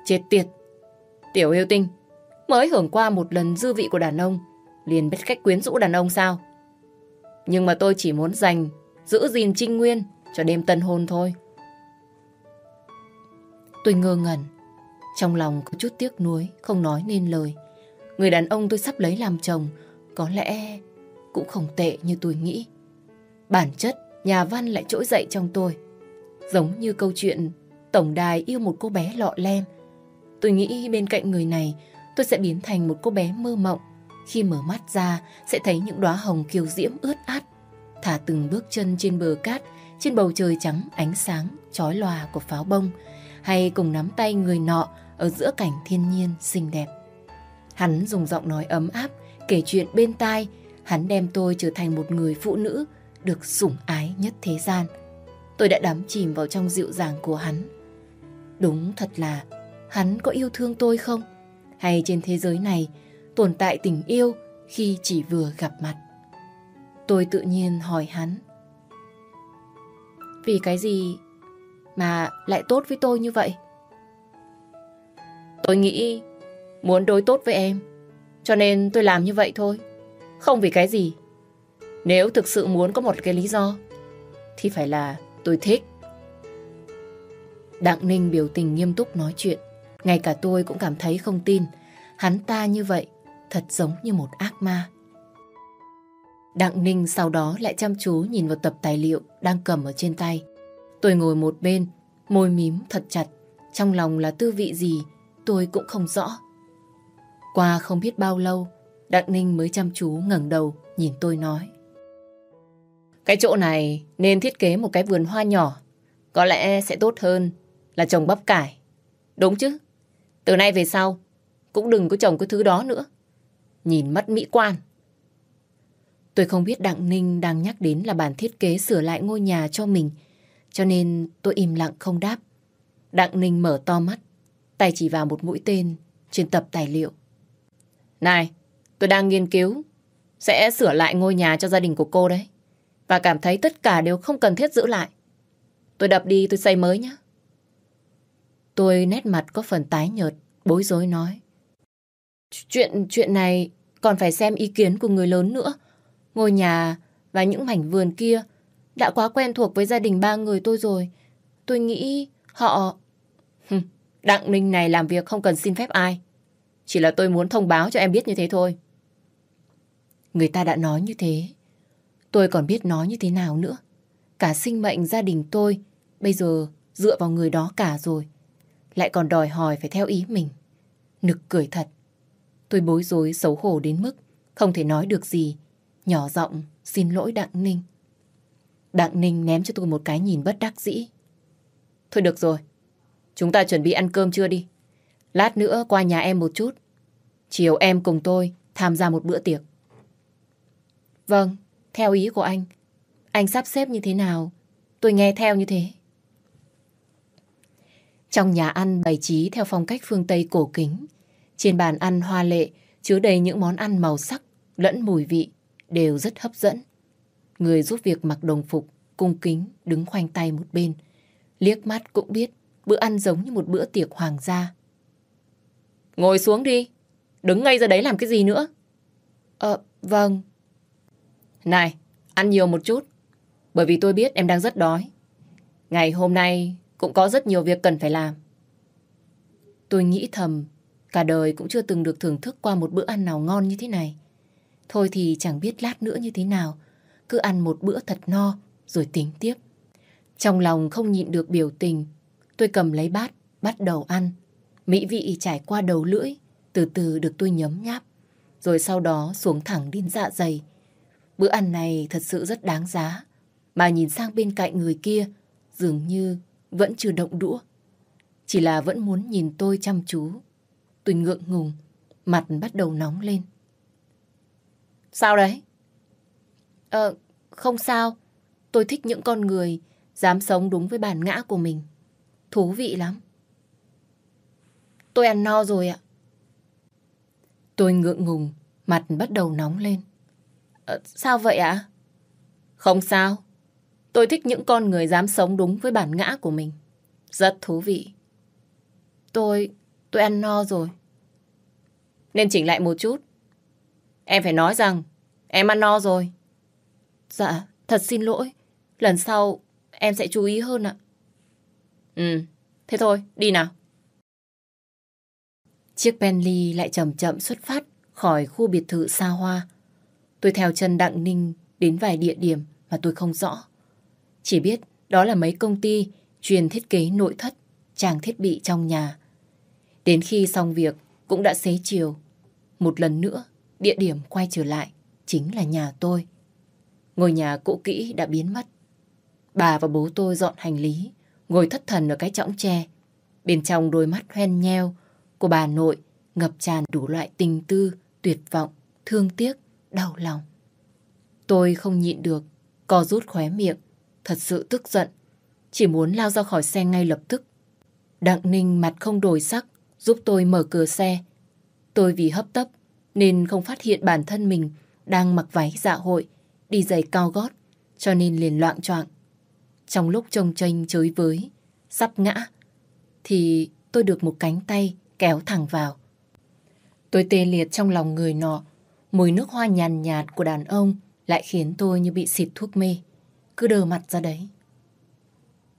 Chết tiệt! Tiểu yêu tinh, mới hưởng qua một lần dư vị của đàn ông, liền biết cách quyến rũ đàn ông sao? Nhưng mà tôi chỉ muốn dành, giữ gìn trinh nguyên cho đêm tân hôn thôi. Tôi ngơ ngẩn, trong lòng có chút tiếc nuối, không nói nên lời. Người đàn ông tôi sắp lấy làm chồng, có lẽ cũng không tệ như tôi nghĩ. Bản chất, nhà văn lại trỗi dậy trong tôi. Giống như câu chuyện tổng đài yêu một cô bé lọ lem. Tôi nghĩ bên cạnh người này tôi sẽ biến thành một cô bé mơ mộng. Khi mở mắt ra sẽ thấy những đóa hồng kiều diễm ướt át. Thả từng bước chân trên bờ cát, trên bầu trời trắng ánh sáng, chói lòa của pháo bông. Hay cùng nắm tay người nọ ở giữa cảnh thiên nhiên xinh đẹp. Hắn dùng giọng nói ấm áp, kể chuyện bên tai. Hắn đem tôi trở thành một người phụ nữ được sủng ái nhất thế gian. Tôi đã đắm chìm vào trong dịu dàng của hắn. Đúng thật là hắn có yêu thương tôi không? Hay trên thế giới này tồn tại tình yêu khi chỉ vừa gặp mặt? Tôi tự nhiên hỏi hắn. Vì cái gì mà lại tốt với tôi như vậy? Tôi nghĩ muốn đối tốt với em, cho nên tôi làm như vậy thôi. Không vì cái gì. Nếu thực sự muốn có một cái lý do, thì phải là tôi thích. Đặng Ninh biểu tình nghiêm túc nói chuyện. Ngay cả tôi cũng cảm thấy không tin. Hắn ta như vậy, thật giống như một ác ma. Đặng Ninh sau đó lại chăm chú nhìn vào tập tài liệu đang cầm ở trên tay. Tôi ngồi một bên, môi mím thật chặt. Trong lòng là tư vị gì, tôi cũng không rõ. Qua không biết bao lâu, Đặng Ninh mới chăm chú ngẩng đầu nhìn tôi nói. Cái chỗ này nên thiết kế một cái vườn hoa nhỏ. Có lẽ sẽ tốt hơn là trồng bắp cải. Đúng chứ? Từ nay về sau, cũng đừng có trồng cái thứ đó nữa. Nhìn mất mỹ quan. Tôi không biết Đặng Ninh đang nhắc đến là bản thiết kế sửa lại ngôi nhà cho mình. Cho nên tôi im lặng không đáp. Đặng Ninh mở to mắt, tay chỉ vào một mũi tên trên tập tài liệu. Này, tôi đang nghiên cứu, sẽ sửa lại ngôi nhà cho gia đình của cô đấy và cảm thấy tất cả đều không cần thiết giữ lại. Tôi đập đi tôi xây mới nhé. Tôi nét mặt có phần tái nhợt, bối rối nói. Chuyện chuyện này còn phải xem ý kiến của người lớn nữa. Ngôi nhà và những mảnh vườn kia đã quá quen thuộc với gia đình ba người tôi rồi. Tôi nghĩ họ... Đặng Ninh này làm việc không cần xin phép ai. Chỉ là tôi muốn thông báo cho em biết như thế thôi. Người ta đã nói như thế, Tôi còn biết nói như thế nào nữa. Cả sinh mệnh gia đình tôi bây giờ dựa vào người đó cả rồi. Lại còn đòi hỏi phải theo ý mình. Nực cười thật. Tôi bối rối xấu hổ đến mức không thể nói được gì. Nhỏ giọng xin lỗi Đặng Ninh. Đặng Ninh ném cho tôi một cái nhìn bất đắc dĩ. Thôi được rồi. Chúng ta chuẩn bị ăn cơm chưa đi. Lát nữa qua nhà em một chút. Chiều em cùng tôi tham gia một bữa tiệc. Vâng, theo ý của anh. Anh sắp xếp như thế nào, tôi nghe theo như thế. Trong nhà ăn bày trí theo phong cách phương Tây cổ kính. Trên bàn ăn hoa lệ chứa đầy những món ăn màu sắc lẫn mùi vị đều rất hấp dẫn. Người giúp việc mặc đồng phục, cung kính, đứng khoanh tay một bên. Liếc mắt cũng biết bữa ăn giống như một bữa tiệc hoàng gia. Ngồi xuống đi, đứng ngay ra đấy làm cái gì nữa? Ờ, vâng. Này, ăn nhiều một chút. Bởi vì tôi biết em đang rất đói. Ngày hôm nay cũng có rất nhiều việc cần phải làm. Tôi nghĩ thầm, cả đời cũng chưa từng được thưởng thức qua một bữa ăn nào ngon như thế này. Thôi thì chẳng biết lát nữa như thế nào. Cứ ăn một bữa thật no, rồi tính tiếp. Trong lòng không nhịn được biểu tình, tôi cầm lấy bát, bắt đầu ăn. Mỹ vị trải qua đầu lưỡi, từ từ được tôi nhấm nháp. Rồi sau đó xuống thẳng đến dạ dày, Bữa ăn này thật sự rất đáng giá. Mà nhìn sang bên cạnh người kia, dường như vẫn chưa động đũa. Chỉ là vẫn muốn nhìn tôi chăm chú. Tôi ngượng ngùng, mặt bắt đầu nóng lên. Sao đấy? Ờ, không sao. Tôi thích những con người dám sống đúng với bản ngã của mình. Thú vị lắm. Tôi ăn no rồi ạ. Tôi ngượng ngùng, mặt bắt đầu nóng lên. À, sao vậy ạ? Không sao. Tôi thích những con người dám sống đúng với bản ngã của mình. Rất thú vị. Tôi, tôi ăn no rồi. Nên chỉnh lại một chút. Em phải nói rằng em ăn no rồi. Dạ, thật xin lỗi. Lần sau em sẽ chú ý hơn ạ. Ừ, thế thôi, đi nào. Chiếc Bentley lại chậm chậm xuất phát khỏi khu biệt thự xa hoa. Tôi theo chân Đặng Ninh đến vài địa điểm mà tôi không rõ. Chỉ biết đó là mấy công ty chuyên thiết kế nội thất, trang thiết bị trong nhà. Đến khi xong việc cũng đã xế chiều. Một lần nữa, địa điểm quay trở lại chính là nhà tôi. Ngôi nhà cũ kỹ đã biến mất. Bà và bố tôi dọn hành lý, ngồi thất thần ở cái chõng tre. Bên trong đôi mắt hoen nheo của bà nội ngập tràn đủ loại tình tư, tuyệt vọng, thương tiếc, đau lòng. Tôi không nhịn được, co rút khóe miệng, thật sự tức giận, chỉ muốn lao ra khỏi xe ngay lập tức. Đặng Ninh mặt không đổi sắc, giúp tôi mở cửa xe. Tôi vì hấp tấp nên không phát hiện bản thân mình đang mặc váy dạ hội, đi giày cao gót, cho nên liền loạn choạng. Trong lúc trông tranh chới với, sắp ngã, thì tôi được một cánh tay kéo thẳng vào. Tôi tê liệt trong lòng người nọ, mùi nước hoa nhàn nhạt của đàn ông lại khiến tôi như bị xịt thuốc mê, cứ đờ mặt ra đấy.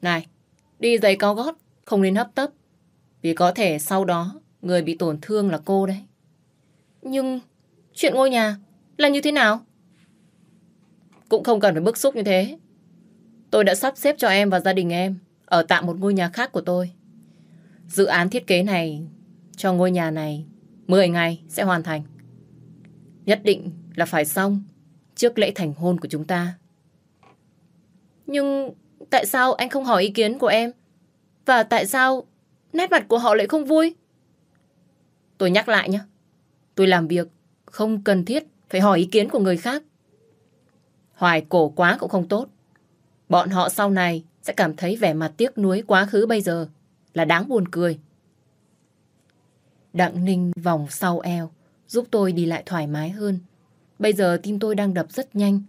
Này, đi giày cao gót, không nên hấp tấp, vì có thể sau đó người bị tổn thương là cô đấy. Nhưng chuyện ngôi nhà là như thế nào? Cũng không cần phải bức xúc như thế. Tôi đã sắp xếp cho em và gia đình em ở tạm một ngôi nhà khác của tôi. Dự án thiết kế này cho ngôi nhà này 10 ngày sẽ hoàn thành. Nhất định là phải xong trước lễ thành hôn của chúng ta. Nhưng tại sao anh không hỏi ý kiến của em? Và tại sao nét mặt của họ lại không vui? Tôi nhắc lại nhé. Tôi làm việc không cần thiết phải hỏi ý kiến của người khác. Hoài cổ quá cũng không tốt. Bọn họ sau này sẽ cảm thấy vẻ mặt tiếc nuối quá khứ bây giờ là đáng buồn cười. Đặng Ninh vòng sau eo, giúp tôi đi lại thoải mái hơn. Bây giờ tim tôi đang đập rất nhanh,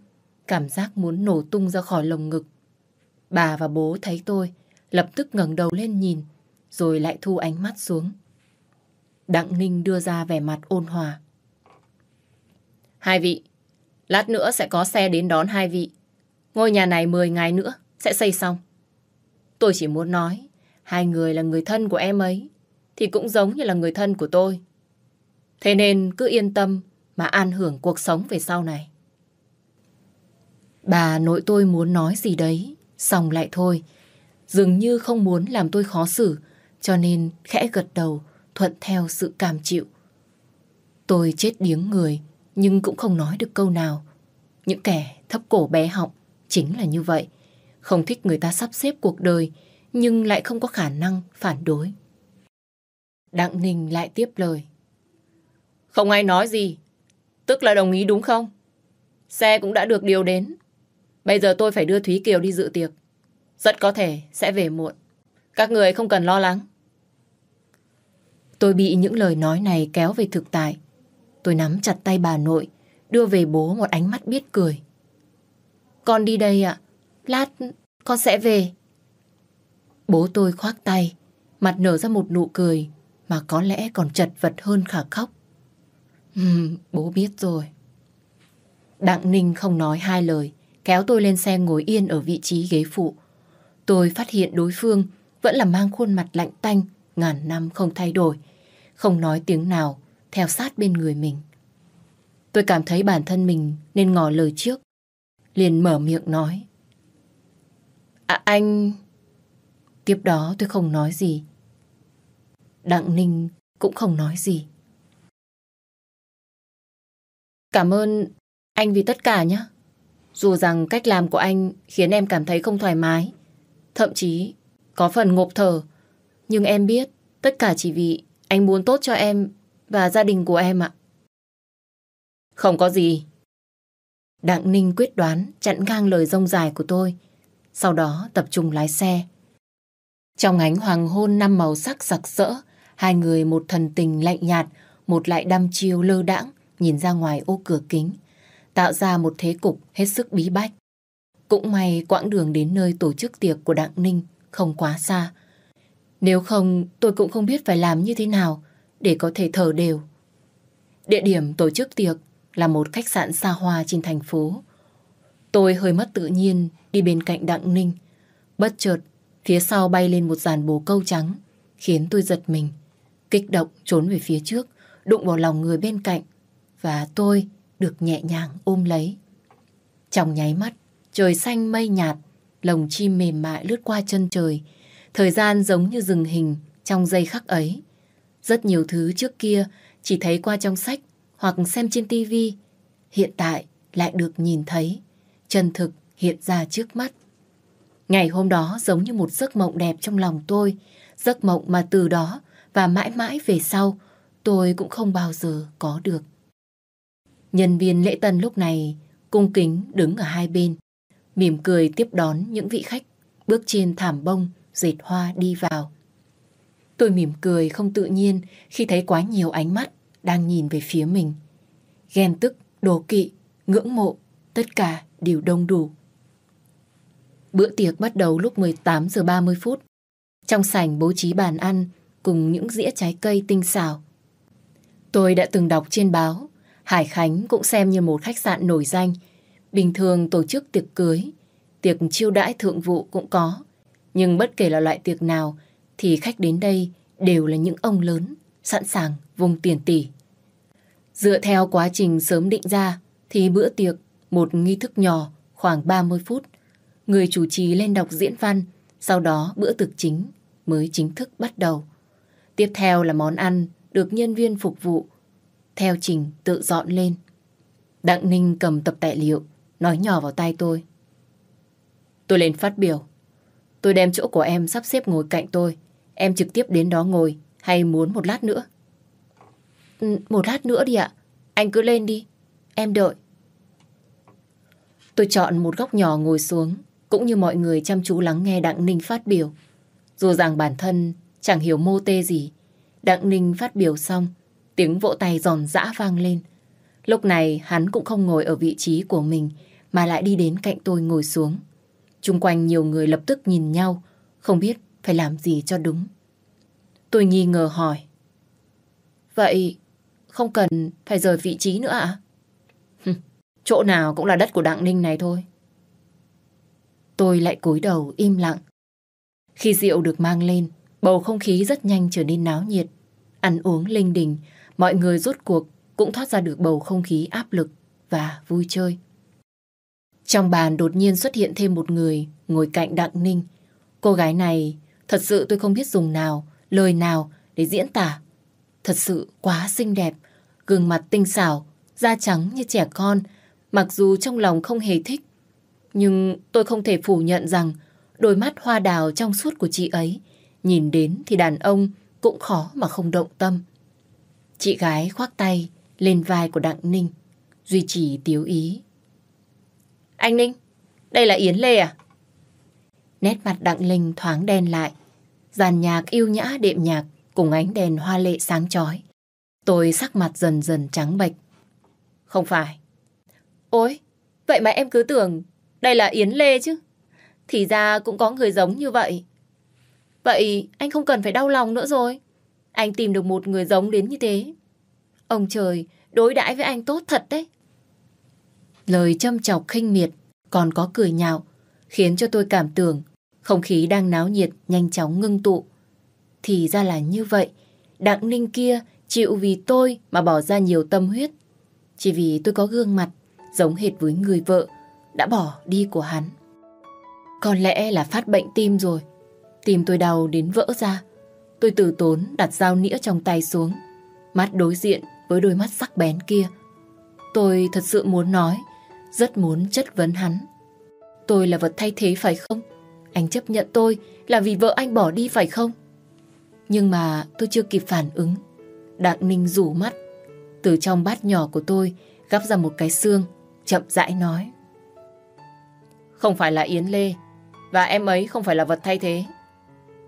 cảm giác muốn nổ tung ra khỏi lồng ngực. Bà và bố thấy tôi, lập tức ngẩng đầu lên nhìn, rồi lại thu ánh mắt xuống. Đặng Ninh đưa ra vẻ mặt ôn hòa. Hai vị, lát nữa sẽ có xe đến đón hai vị. Ngôi nhà này 10 ngày nữa sẽ xây xong. Tôi chỉ muốn nói, hai người là người thân của em ấy, thì cũng giống như là người thân của tôi. Thế nên cứ yên tâm mà an hưởng cuộc sống về sau này. Bà nội tôi muốn nói gì đấy, xong lại thôi. Dường như không muốn làm tôi khó xử, cho nên khẽ gật đầu, thuận theo sự cảm chịu. Tôi chết điếng người, nhưng cũng không nói được câu nào. Những kẻ thấp cổ bé họng chính là như vậy. Không thích người ta sắp xếp cuộc đời, nhưng lại không có khả năng phản đối. Đặng Ninh lại tiếp lời. Không ai nói gì, tức là đồng ý đúng không? Xe cũng đã được điều đến. Bây giờ tôi phải đưa Thúy Kiều đi dự tiệc. Rất có thể sẽ về muộn. Các người không cần lo lắng. Tôi bị những lời nói này kéo về thực tại. Tôi nắm chặt tay bà nội, đưa về bố một ánh mắt biết cười. Con đi đây ạ. Lát con sẽ về. Bố tôi khoác tay, mặt nở ra một nụ cười mà có lẽ còn chật vật hơn khả khóc. Ừ, bố biết rồi. Đặng Ninh không nói hai lời, kéo tôi lên xe ngồi yên ở vị trí ghế phụ. Tôi phát hiện đối phương vẫn là mang khuôn mặt lạnh tanh, ngàn năm không thay đổi, không nói tiếng nào, theo sát bên người mình. Tôi cảm thấy bản thân mình nên ngỏ lời trước, liền mở miệng nói. À, anh... Tiếp đó tôi không nói gì. Đặng Ninh cũng không nói gì. Cảm ơn anh vì tất cả nhé. Dù rằng cách làm của anh khiến em cảm thấy không thoải mái, thậm chí có phần ngộp thở, nhưng em biết tất cả chỉ vì anh muốn tốt cho em và gia đình của em ạ. Không có gì. Đặng Ninh quyết đoán chặn ngang lời rông dài của tôi. Sau đó tập trung lái xe. Trong ánh hoàng hôn năm màu sắc sặc sỡ, hai người một thần tình lạnh nhạt, một lại đăm chiêu lơ đãng nhìn ra ngoài ô cửa kính, tạo ra một thế cục hết sức bí bách. Cũng may quãng đường đến nơi tổ chức tiệc của Đặng Ninh không quá xa. Nếu không, tôi cũng không biết phải làm như thế nào để có thể thở đều. Địa điểm tổ chức tiệc là một khách sạn xa hoa trên thành phố. Tôi hơi mất tự nhiên đi bên cạnh Đặng Ninh. Bất chợt, phía sau bay lên một dàn bồ câu trắng, khiến tôi giật mình. Kích động trốn về phía trước, đụng vào lòng người bên cạnh, và tôi được nhẹ nhàng ôm lấy. Trong nháy mắt, trời xanh mây nhạt, lồng chim mềm mại lướt qua chân trời. Thời gian giống như dừng hình trong giây khắc ấy. Rất nhiều thứ trước kia chỉ thấy qua trong sách hoặc xem trên tivi hiện tại lại được nhìn thấy, chân thực hiện ra trước mắt. Ngày hôm đó giống như một giấc mộng đẹp trong lòng tôi, giấc mộng mà từ đó và mãi mãi về sau tôi cũng không bao giờ có được. Nhân viên lễ tân lúc này cung kính đứng ở hai bên, mỉm cười tiếp đón những vị khách bước trên thảm bông dệt hoa đi vào. Tôi mỉm cười không tự nhiên khi thấy quá nhiều ánh mắt đang nhìn về phía mình. Ghen tức, đố kỵ, ngưỡng mộ, tất cả đều đông đủ. Bữa tiệc bắt đầu lúc 18 giờ 30 phút. Trong sảnh bố trí bàn ăn cùng những dĩa trái cây tinh xảo. Tôi đã từng đọc trên báo, Hải Khánh cũng xem như một khách sạn nổi danh. Bình thường tổ chức tiệc cưới, tiệc chiêu đãi thượng vụ cũng có. Nhưng bất kể là loại tiệc nào thì khách đến đây đều là những ông lớn, sẵn sàng vùng tiền tỷ. Dựa theo quá trình sớm định ra thì bữa tiệc một nghi thức nhỏ khoảng 30 phút. Người chủ trì lên đọc diễn văn, sau đó bữa thực chính mới chính thức bắt đầu. Tiếp theo là món ăn được nhân viên phục vụ theo trình tự dọn lên. Đặng Ninh cầm tập tài liệu, nói nhỏ vào tay tôi. Tôi lên phát biểu. Tôi đem chỗ của em sắp xếp ngồi cạnh tôi. Em trực tiếp đến đó ngồi hay muốn một lát nữa? Ừ, một lát nữa đi ạ. Anh cứ lên đi. Em đợi. Tôi chọn một góc nhỏ ngồi xuống, cũng như mọi người chăm chú lắng nghe Đặng Ninh phát biểu. Dù rằng bản thân chẳng hiểu mô tê gì, Đặng Ninh phát biểu xong, tiếng vỗ tay giòn giã vang lên. Lúc này hắn cũng không ngồi ở vị trí của mình, mà lại đi đến cạnh tôi ngồi xuống. Trung quanh nhiều người lập tức nhìn nhau, không biết phải làm gì cho đúng. Tôi nghi ngờ hỏi. Vậy không cần phải rời vị trí nữa ạ? Chỗ nào cũng là đất của Đặng Ninh này thôi. Tôi lại cúi đầu im lặng. Khi rượu được mang lên, bầu không khí rất nhanh trở nên náo nhiệt. Ăn uống linh đình, mọi người rốt cuộc cũng thoát ra được bầu không khí áp lực và vui chơi. Trong bàn đột nhiên xuất hiện thêm một người ngồi cạnh Đặng Ninh. Cô gái này thật sự tôi không biết dùng nào, lời nào để diễn tả. Thật sự quá xinh đẹp, gương mặt tinh xảo, da trắng như trẻ con, mặc dù trong lòng không hề thích. Nhưng tôi không thể phủ nhận rằng đôi mắt hoa đào trong suốt của chị ấy, nhìn đến thì đàn ông cũng khó mà không động tâm. Chị gái khoác tay lên vai của Đặng Ninh, duy trì tiếu ý. Anh Ninh, đây là Yến Lê à? Nét mặt Đặng Linh thoáng đen lại. Giàn nhạc yêu nhã đệm nhạc cùng ánh đèn hoa lệ sáng chói. Tôi sắc mặt dần dần trắng bệch. Không phải. Ôi, vậy mà em cứ tưởng đây là Yến Lê chứ. Thì ra cũng có người giống như vậy. Vậy anh không cần phải đau lòng nữa rồi. Anh tìm được một người giống đến như thế. Ông trời đối đãi với anh tốt thật đấy. Lời châm chọc khinh miệt còn có cười nhạo khiến cho tôi cảm tưởng không khí đang náo nhiệt nhanh chóng ngưng tụ. Thì ra là như vậy, Đặng Ninh kia chịu vì tôi mà bỏ ra nhiều tâm huyết. Chỉ vì tôi có gương mặt giống hệt với người vợ đã bỏ đi của hắn. Có lẽ là phát bệnh tim rồi. Tim tôi đau đến vỡ ra. Tôi từ tốn đặt dao nĩa trong tay xuống. Mắt đối diện với đôi mắt sắc bén kia. Tôi thật sự muốn nói, rất muốn chất vấn hắn. Tôi là vật thay thế phải không? Anh chấp nhận tôi là vì vợ anh bỏ đi phải không? Nhưng mà tôi chưa kịp phản ứng Đặng Ninh rủ mắt. Từ trong bát nhỏ của tôi gắp ra một cái xương, chậm rãi nói. Không phải là Yến Lê, và em ấy không phải là vật thay thế.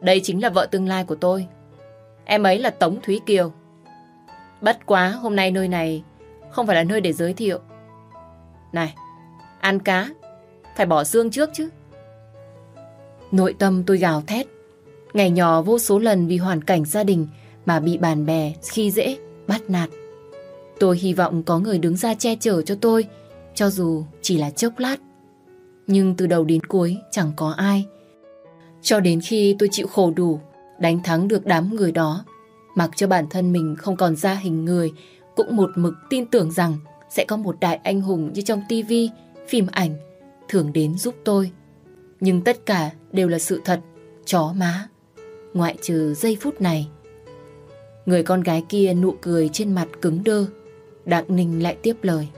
Đây chính là vợ tương lai của tôi. Em ấy là Tống Thúy Kiều. Bất quá hôm nay nơi này không phải là nơi để giới thiệu. Này, ăn cá, phải bỏ xương trước chứ. Nội tâm tôi gào thét. Ngày nhỏ vô số lần vì hoàn cảnh gia đình mà bị bạn bè khi dễ, bắt nạt. Tôi hy vọng có người đứng ra che chở cho tôi, cho dù chỉ là chốc lát. Nhưng từ đầu đến cuối chẳng có ai. Cho đến khi tôi chịu khổ đủ, đánh thắng được đám người đó, mặc cho bản thân mình không còn ra hình người, cũng một mực tin tưởng rằng sẽ có một đại anh hùng như trong tivi, phim ảnh, thường đến giúp tôi. Nhưng tất cả đều là sự thật, chó má. Ngoại trừ giây phút này. Người con gái kia nụ cười trên mặt cứng đơ. Đặng Ninh lại tiếp lời.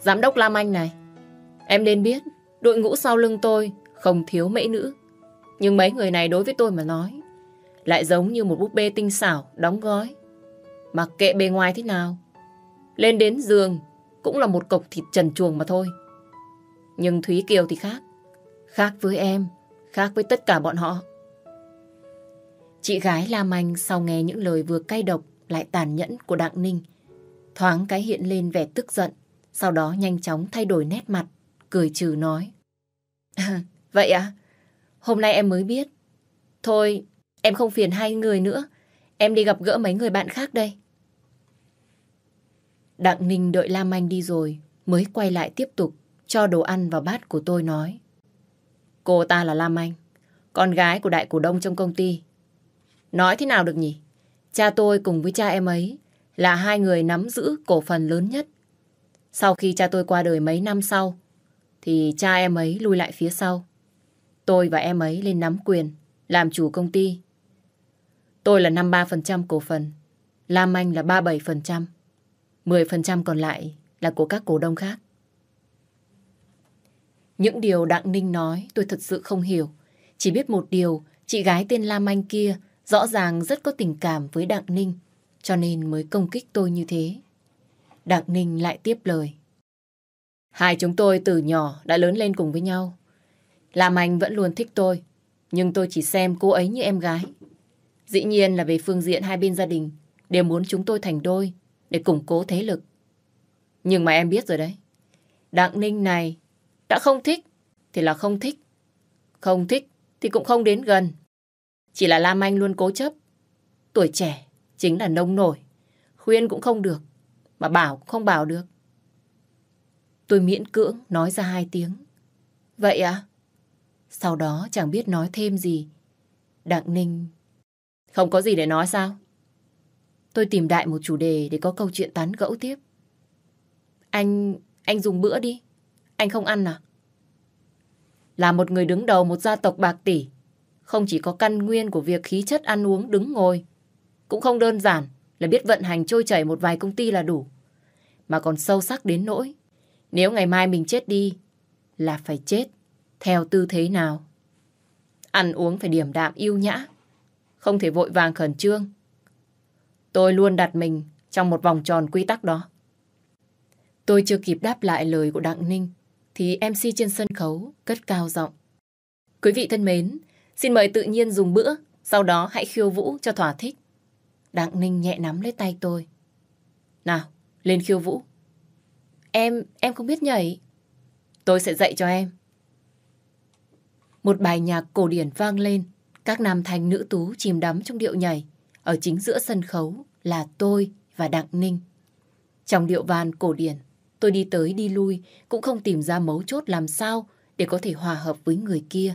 Giám đốc Lam Anh này, em nên biết đội ngũ sau lưng tôi không thiếu mỹ nữ. Nhưng mấy người này đối với tôi mà nói lại giống như một búp bê tinh xảo đóng gói. Mặc kệ bề ngoài thế nào, lên đến giường cũng là một cục thịt trần chuồng mà thôi. Nhưng Thúy Kiều thì khác. Khác với em, khác với tất cả bọn họ. Chị gái Lam Anh sau nghe những lời vừa cay độc lại tàn nhẫn của Đặng Ninh. Thoáng cái hiện lên vẻ tức giận, sau đó nhanh chóng thay đổi nét mặt, cười trừ nói. [LAUGHS] vậy à? Hôm nay em mới biết. Thôi, em không phiền hai người nữa. Em đi gặp gỡ mấy người bạn khác đây. Đặng Ninh đợi Lam Anh đi rồi, mới quay lại tiếp tục cho đồ ăn vào bát của tôi nói. Cô ta là Lam Anh, con gái của đại cổ đông trong công ty. Nói thế nào được nhỉ? Cha tôi cùng với cha em ấy là hai người nắm giữ cổ phần lớn nhất. Sau khi cha tôi qua đời mấy năm sau, thì cha em ấy lui lại phía sau. Tôi và em ấy lên nắm quyền, làm chủ công ty. Tôi là 53% cổ phần, Lam Anh là 37%. 10% còn lại là của các cổ đông khác. Những điều Đặng Ninh nói tôi thật sự không hiểu. Chỉ biết một điều, chị gái tên Lam Anh kia rõ ràng rất có tình cảm với Đặng Ninh, cho nên mới công kích tôi như thế. Đặng Ninh lại tiếp lời. Hai chúng tôi từ nhỏ đã lớn lên cùng với nhau. làm Anh vẫn luôn thích tôi, nhưng tôi chỉ xem cô ấy như em gái. Dĩ nhiên là về phương diện hai bên gia đình đều muốn chúng tôi thành đôi để củng cố thế lực. Nhưng mà em biết rồi đấy. Đặng Ninh này đã không thích thì là không thích. Không thích thì cũng không đến gần. Chỉ là Lam Anh luôn cố chấp. Tuổi trẻ chính là nông nổi. Khuyên cũng không được. Mà bảo cũng không bảo được. Tôi miễn cưỡng nói ra hai tiếng. Vậy à? Sau đó chẳng biết nói thêm gì. Đặng Ninh... Không có gì để nói sao? Tôi tìm đại một chủ đề để có câu chuyện tán gẫu tiếp. Anh... anh dùng bữa đi. Anh không ăn à? Là một người đứng đầu một gia tộc bạc tỷ, không chỉ có căn nguyên của việc khí chất ăn uống đứng ngồi, cũng không đơn giản là biết vận hành trôi chảy một vài công ty là đủ, mà còn sâu sắc đến nỗi nếu ngày mai mình chết đi là phải chết theo tư thế nào. Ăn uống phải điểm đạm yêu nhã, không thể vội vàng khẩn trương, Tôi luôn đặt mình trong một vòng tròn quy tắc đó. Tôi chưa kịp đáp lại lời của Đặng Ninh thì MC trên sân khấu cất cao giọng. Quý vị thân mến, xin mời tự nhiên dùng bữa, sau đó hãy khiêu vũ cho thỏa thích. Đặng Ninh nhẹ nắm lấy tay tôi. Nào, lên khiêu vũ. Em, em không biết nhảy. Tôi sẽ dạy cho em. Một bài nhạc cổ điển vang lên, các nam thanh nữ tú chìm đắm trong điệu nhảy. Ở chính giữa sân khấu là tôi và Đặng Ninh. Trong điệu van cổ điển, tôi đi tới đi lui cũng không tìm ra mấu chốt làm sao để có thể hòa hợp với người kia.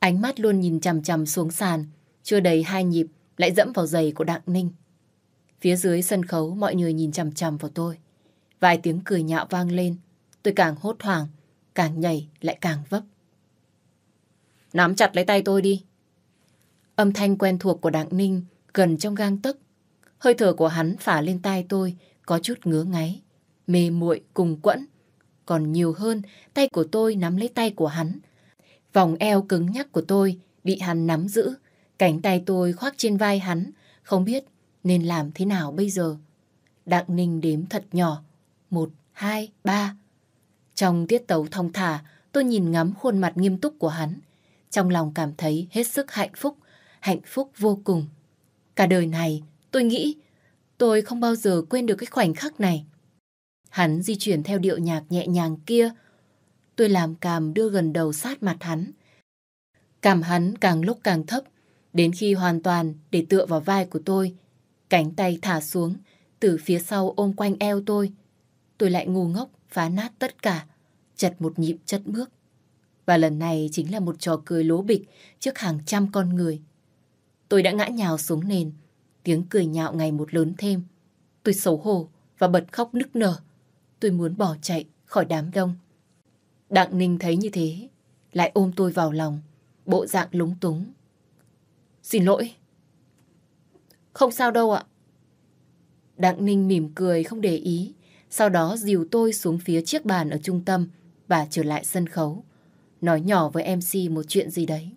Ánh mắt luôn nhìn chằm chằm xuống sàn, chưa đầy hai nhịp lại dẫm vào giày của Đặng Ninh. Phía dưới sân khấu mọi người nhìn chằm chằm vào tôi. Vài tiếng cười nhạo vang lên, tôi càng hốt hoảng, càng nhảy lại càng vấp. Nắm chặt lấy tay tôi đi. Âm thanh quen thuộc của Đặng Ninh gần trong gang tấc. Hơi thở của hắn phả lên tai tôi, có chút ngứa ngáy, mê muội cùng quẫn. Còn nhiều hơn, tay của tôi nắm lấy tay của hắn. Vòng eo cứng nhắc của tôi bị hắn nắm giữ, cánh tay tôi khoác trên vai hắn, không biết Nên làm thế nào bây giờ? Đặng Ninh đếm thật nhỏ. Một, hai, ba. Trong tiết tấu thong thả, tôi nhìn ngắm khuôn mặt nghiêm túc của hắn. Trong lòng cảm thấy hết sức hạnh phúc, hạnh phúc vô cùng. Cả đời này, tôi nghĩ tôi không bao giờ quên được cái khoảnh khắc này. Hắn di chuyển theo điệu nhạc nhẹ nhàng kia. Tôi làm càm đưa gần đầu sát mặt hắn. Cảm hắn càng lúc càng thấp, đến khi hoàn toàn để tựa vào vai của tôi. Cánh tay thả xuống, từ phía sau ôm quanh eo tôi. Tôi lại ngu ngốc, phá nát tất cả, chật một nhịp chất bước. Và lần này chính là một trò cười lố bịch trước hàng trăm con người. Tôi đã ngã nhào xuống nền, tiếng cười nhạo ngày một lớn thêm. Tôi xấu hổ và bật khóc nức nở. Tôi muốn bỏ chạy khỏi đám đông. Đặng Ninh thấy như thế, lại ôm tôi vào lòng, bộ dạng lúng túng. Xin lỗi. Không sao đâu ạ. Đặng Ninh mỉm cười không để ý, sau đó dìu tôi xuống phía chiếc bàn ở trung tâm và trở lại sân khấu, nói nhỏ với MC một chuyện gì đấy.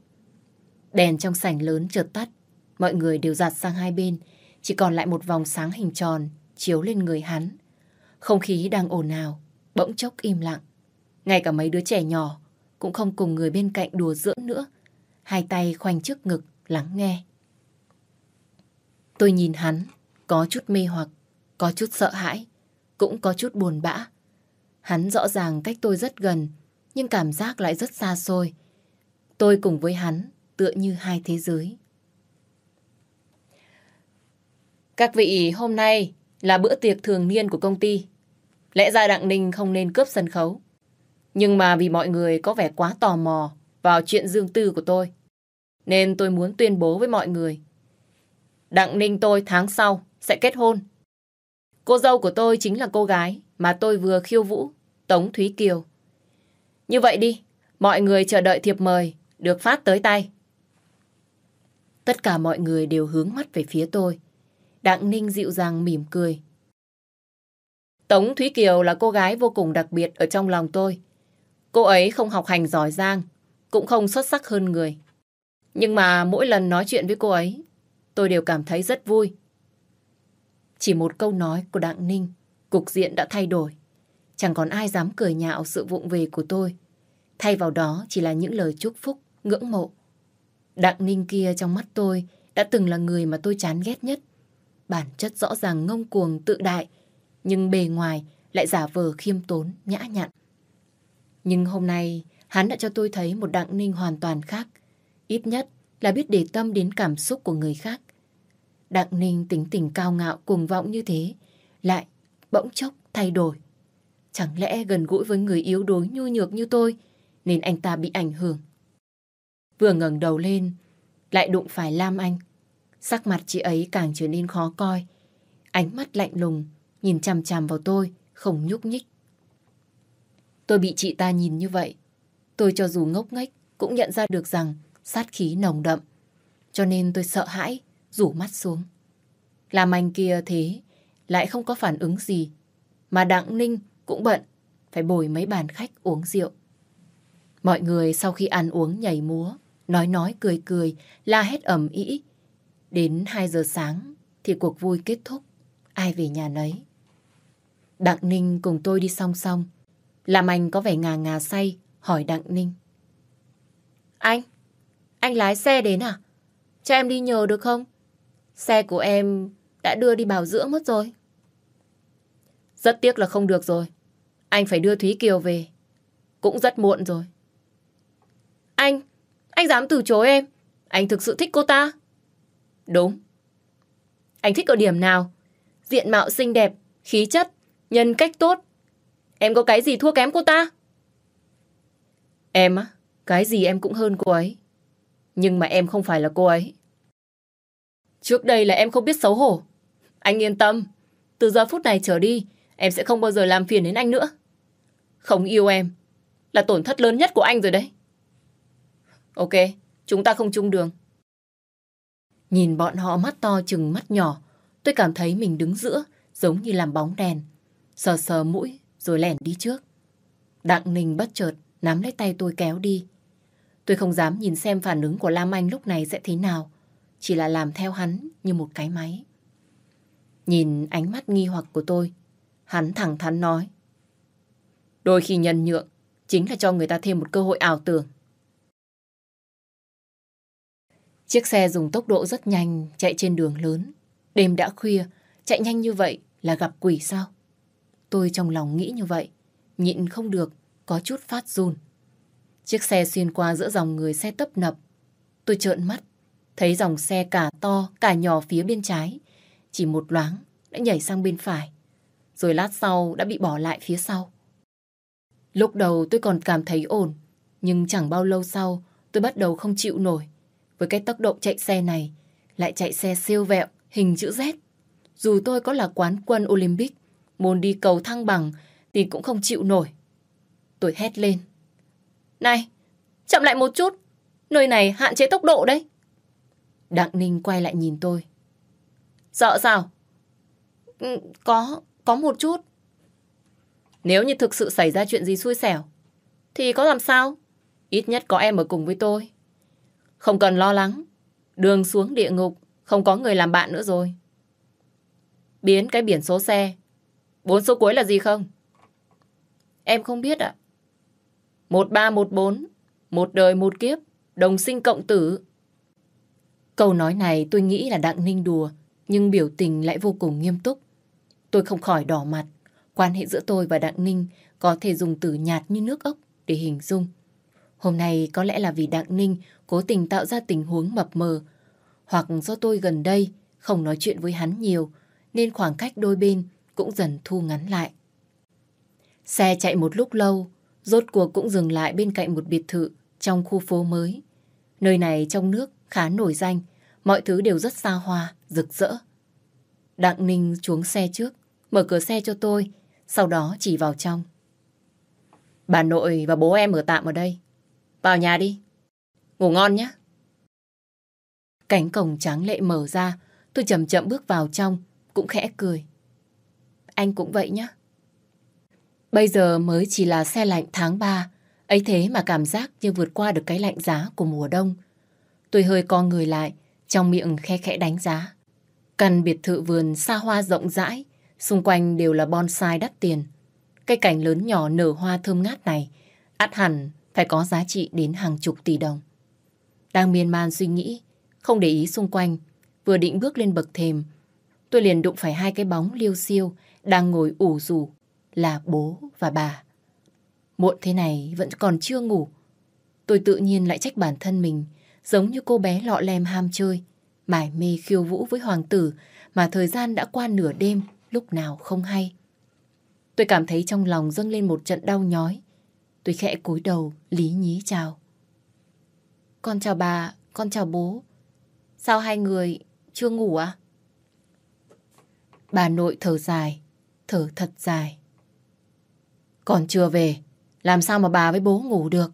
Đèn trong sảnh lớn chợt tắt, mọi người đều giặt sang hai bên, chỉ còn lại một vòng sáng hình tròn chiếu lên người hắn. Không khí đang ồn ào, bỗng chốc im lặng. Ngay cả mấy đứa trẻ nhỏ cũng không cùng người bên cạnh đùa giỡn nữa. Hai tay khoanh trước ngực, lắng nghe. Tôi nhìn hắn, có chút mê hoặc, có chút sợ hãi, cũng có chút buồn bã. Hắn rõ ràng cách tôi rất gần, nhưng cảm giác lại rất xa xôi. Tôi cùng với hắn tựa như hai thế giới. Các vị, hôm nay là bữa tiệc thường niên của công ty. Lẽ ra Đặng Ninh không nên cướp sân khấu. Nhưng mà vì mọi người có vẻ quá tò mò vào chuyện dương tư của tôi, nên tôi muốn tuyên bố với mọi người. Đặng Ninh tôi tháng sau sẽ kết hôn. Cô dâu của tôi chính là cô gái mà tôi vừa khiêu vũ, Tống Thúy Kiều. Như vậy đi, mọi người chờ đợi thiệp mời được phát tới tay. Tất cả mọi người đều hướng mắt về phía tôi. Đặng Ninh dịu dàng mỉm cười. Tống Thúy Kiều là cô gái vô cùng đặc biệt ở trong lòng tôi. Cô ấy không học hành giỏi giang, cũng không xuất sắc hơn người. Nhưng mà mỗi lần nói chuyện với cô ấy, tôi đều cảm thấy rất vui. Chỉ một câu nói của Đặng Ninh, cục diện đã thay đổi. Chẳng còn ai dám cười nhạo sự vụng về của tôi. Thay vào đó chỉ là những lời chúc phúc, ngưỡng mộ. Đặng Ninh kia trong mắt tôi đã từng là người mà tôi chán ghét nhất. Bản chất rõ ràng ngông cuồng tự đại, nhưng bề ngoài lại giả vờ khiêm tốn, nhã nhặn. Nhưng hôm nay, hắn đã cho tôi thấy một Đặng Ninh hoàn toàn khác. Ít nhất là biết để tâm đến cảm xúc của người khác. Đặng Ninh tính tình cao ngạo cuồng vọng như thế, lại bỗng chốc thay đổi. Chẳng lẽ gần gũi với người yếu đuối nhu nhược như tôi, nên anh ta bị ảnh hưởng. Vừa ngẩng đầu lên, lại đụng phải Lam Anh. Sắc mặt chị ấy càng trở nên khó coi. Ánh mắt lạnh lùng, nhìn chằm chằm vào tôi, không nhúc nhích. Tôi bị chị ta nhìn như vậy. Tôi cho dù ngốc nghếch cũng nhận ra được rằng sát khí nồng đậm. Cho nên tôi sợ hãi, rủ mắt xuống. Làm anh kia thế, lại không có phản ứng gì. Mà Đặng Ninh cũng bận, phải bồi mấy bàn khách uống rượu. Mọi người sau khi ăn uống nhảy múa, nói nói cười cười, la hết ẩm ý. Đến 2 giờ sáng thì cuộc vui kết thúc, ai về nhà nấy. Đặng Ninh cùng tôi đi song song. Làm anh có vẻ ngà ngà say, hỏi Đặng Ninh. Anh, anh lái xe đến à? Cho em đi nhờ được không? Xe của em đã đưa đi bảo dưỡng mất rồi. Rất tiếc là không được rồi. Anh phải đưa Thúy Kiều về. Cũng rất muộn rồi. Anh, anh dám từ chối em. Anh thực sự thích cô ta. Đúng. Anh thích ở điểm nào? Diện mạo xinh đẹp, khí chất, nhân cách tốt. Em có cái gì thua kém cô ta? Em á, cái gì em cũng hơn cô ấy. Nhưng mà em không phải là cô ấy. Trước đây là em không biết xấu hổ. Anh yên tâm. Từ giờ phút này trở đi, em sẽ không bao giờ làm phiền đến anh nữa. Không yêu em là tổn thất lớn nhất của anh rồi đấy. Ok, chúng ta không chung đường. Nhìn bọn họ mắt to chừng mắt nhỏ, tôi cảm thấy mình đứng giữa, giống như làm bóng đèn. Sờ sờ mũi, rồi lẻn đi trước. Đặng Ninh bất chợt, nắm lấy tay tôi kéo đi. Tôi không dám nhìn xem phản ứng của Lam Anh lúc này sẽ thế nào. Chỉ là làm theo hắn như một cái máy. Nhìn ánh mắt nghi hoặc của tôi, hắn thẳng thắn nói. Đôi khi nhân nhượng chính là cho người ta thêm một cơ hội ảo tưởng. Chiếc xe dùng tốc độ rất nhanh chạy trên đường lớn. Đêm đã khuya, chạy nhanh như vậy là gặp quỷ sao? Tôi trong lòng nghĩ như vậy, nhịn không được, có chút phát run. Chiếc xe xuyên qua giữa dòng người xe tấp nập. Tôi trợn mắt, thấy dòng xe cả to, cả nhỏ phía bên trái. Chỉ một loáng đã nhảy sang bên phải. Rồi lát sau đã bị bỏ lại phía sau. Lúc đầu tôi còn cảm thấy ổn, nhưng chẳng bao lâu sau tôi bắt đầu không chịu nổi. Với cái tốc độ chạy xe này, lại chạy xe siêu vẹo, hình chữ Z. Dù tôi có là quán quân Olympic, muốn đi cầu thăng bằng thì cũng không chịu nổi. Tôi hét lên. Này, chậm lại một chút, nơi này hạn chế tốc độ đấy. Đặng Ninh quay lại nhìn tôi. Sợ sao? Ừ, có, có một chút. Nếu như thực sự xảy ra chuyện gì xui xẻo, thì có làm sao? Ít nhất có em ở cùng với tôi. Không cần lo lắng. Đường xuống địa ngục, không có người làm bạn nữa rồi. Biến cái biển số xe. Bốn số cuối là gì không? Em không biết ạ. À? 1314, một đời một kiếp, đồng sinh cộng tử. Câu nói này tôi nghĩ là Đặng Ninh đùa, nhưng biểu tình lại vô cùng nghiêm túc. Tôi không khỏi đỏ mặt. Quan hệ giữa tôi và Đặng Ninh có thể dùng từ nhạt như nước ốc để hình dung. Hôm nay có lẽ là vì Đặng Ninh cố tình tạo ra tình huống mập mờ, hoặc do tôi gần đây không nói chuyện với hắn nhiều, nên khoảng cách đôi bên cũng dần thu ngắn lại. Xe chạy một lúc lâu, rốt cuộc cũng dừng lại bên cạnh một biệt thự trong khu phố mới. Nơi này trong nước khá nổi danh, mọi thứ đều rất xa hoa, rực rỡ. Đặng Ninh xuống xe trước, mở cửa xe cho tôi, sau đó chỉ vào trong. Bà nội và bố em ở tạm ở đây. Vào nhà đi. Ngủ ngon nhé. Cánh cổng trắng lệ mở ra, tôi chậm chậm bước vào trong, cũng khẽ cười. Anh cũng vậy nhé. Bây giờ mới chỉ là xe lạnh tháng 3, ấy thế mà cảm giác như vượt qua được cái lạnh giá của mùa đông. Tôi hơi co người lại, trong miệng khe khẽ đánh giá. Căn biệt thự vườn xa hoa rộng rãi, xung quanh đều là bonsai đắt tiền. Cây cảnh lớn nhỏ nở hoa thơm ngát này, ắt hẳn phải có giá trị đến hàng chục tỷ đồng. Đang miên man suy nghĩ, không để ý xung quanh, vừa định bước lên bậc thềm, tôi liền đụng phải hai cái bóng liêu siêu đang ngồi ủ rủ là bố và bà. Muộn thế này vẫn còn chưa ngủ. Tôi tự nhiên lại trách bản thân mình, giống như cô bé lọ lem ham chơi, mải mê khiêu vũ với hoàng tử mà thời gian đã qua nửa đêm lúc nào không hay. Tôi cảm thấy trong lòng dâng lên một trận đau nhói. Tôi khẽ cúi đầu, lý nhí chào. Con chào bà, con chào bố. Sao hai người chưa ngủ à? Bà nội thở dài, thở thật dài. Còn chưa về, làm sao mà bà với bố ngủ được?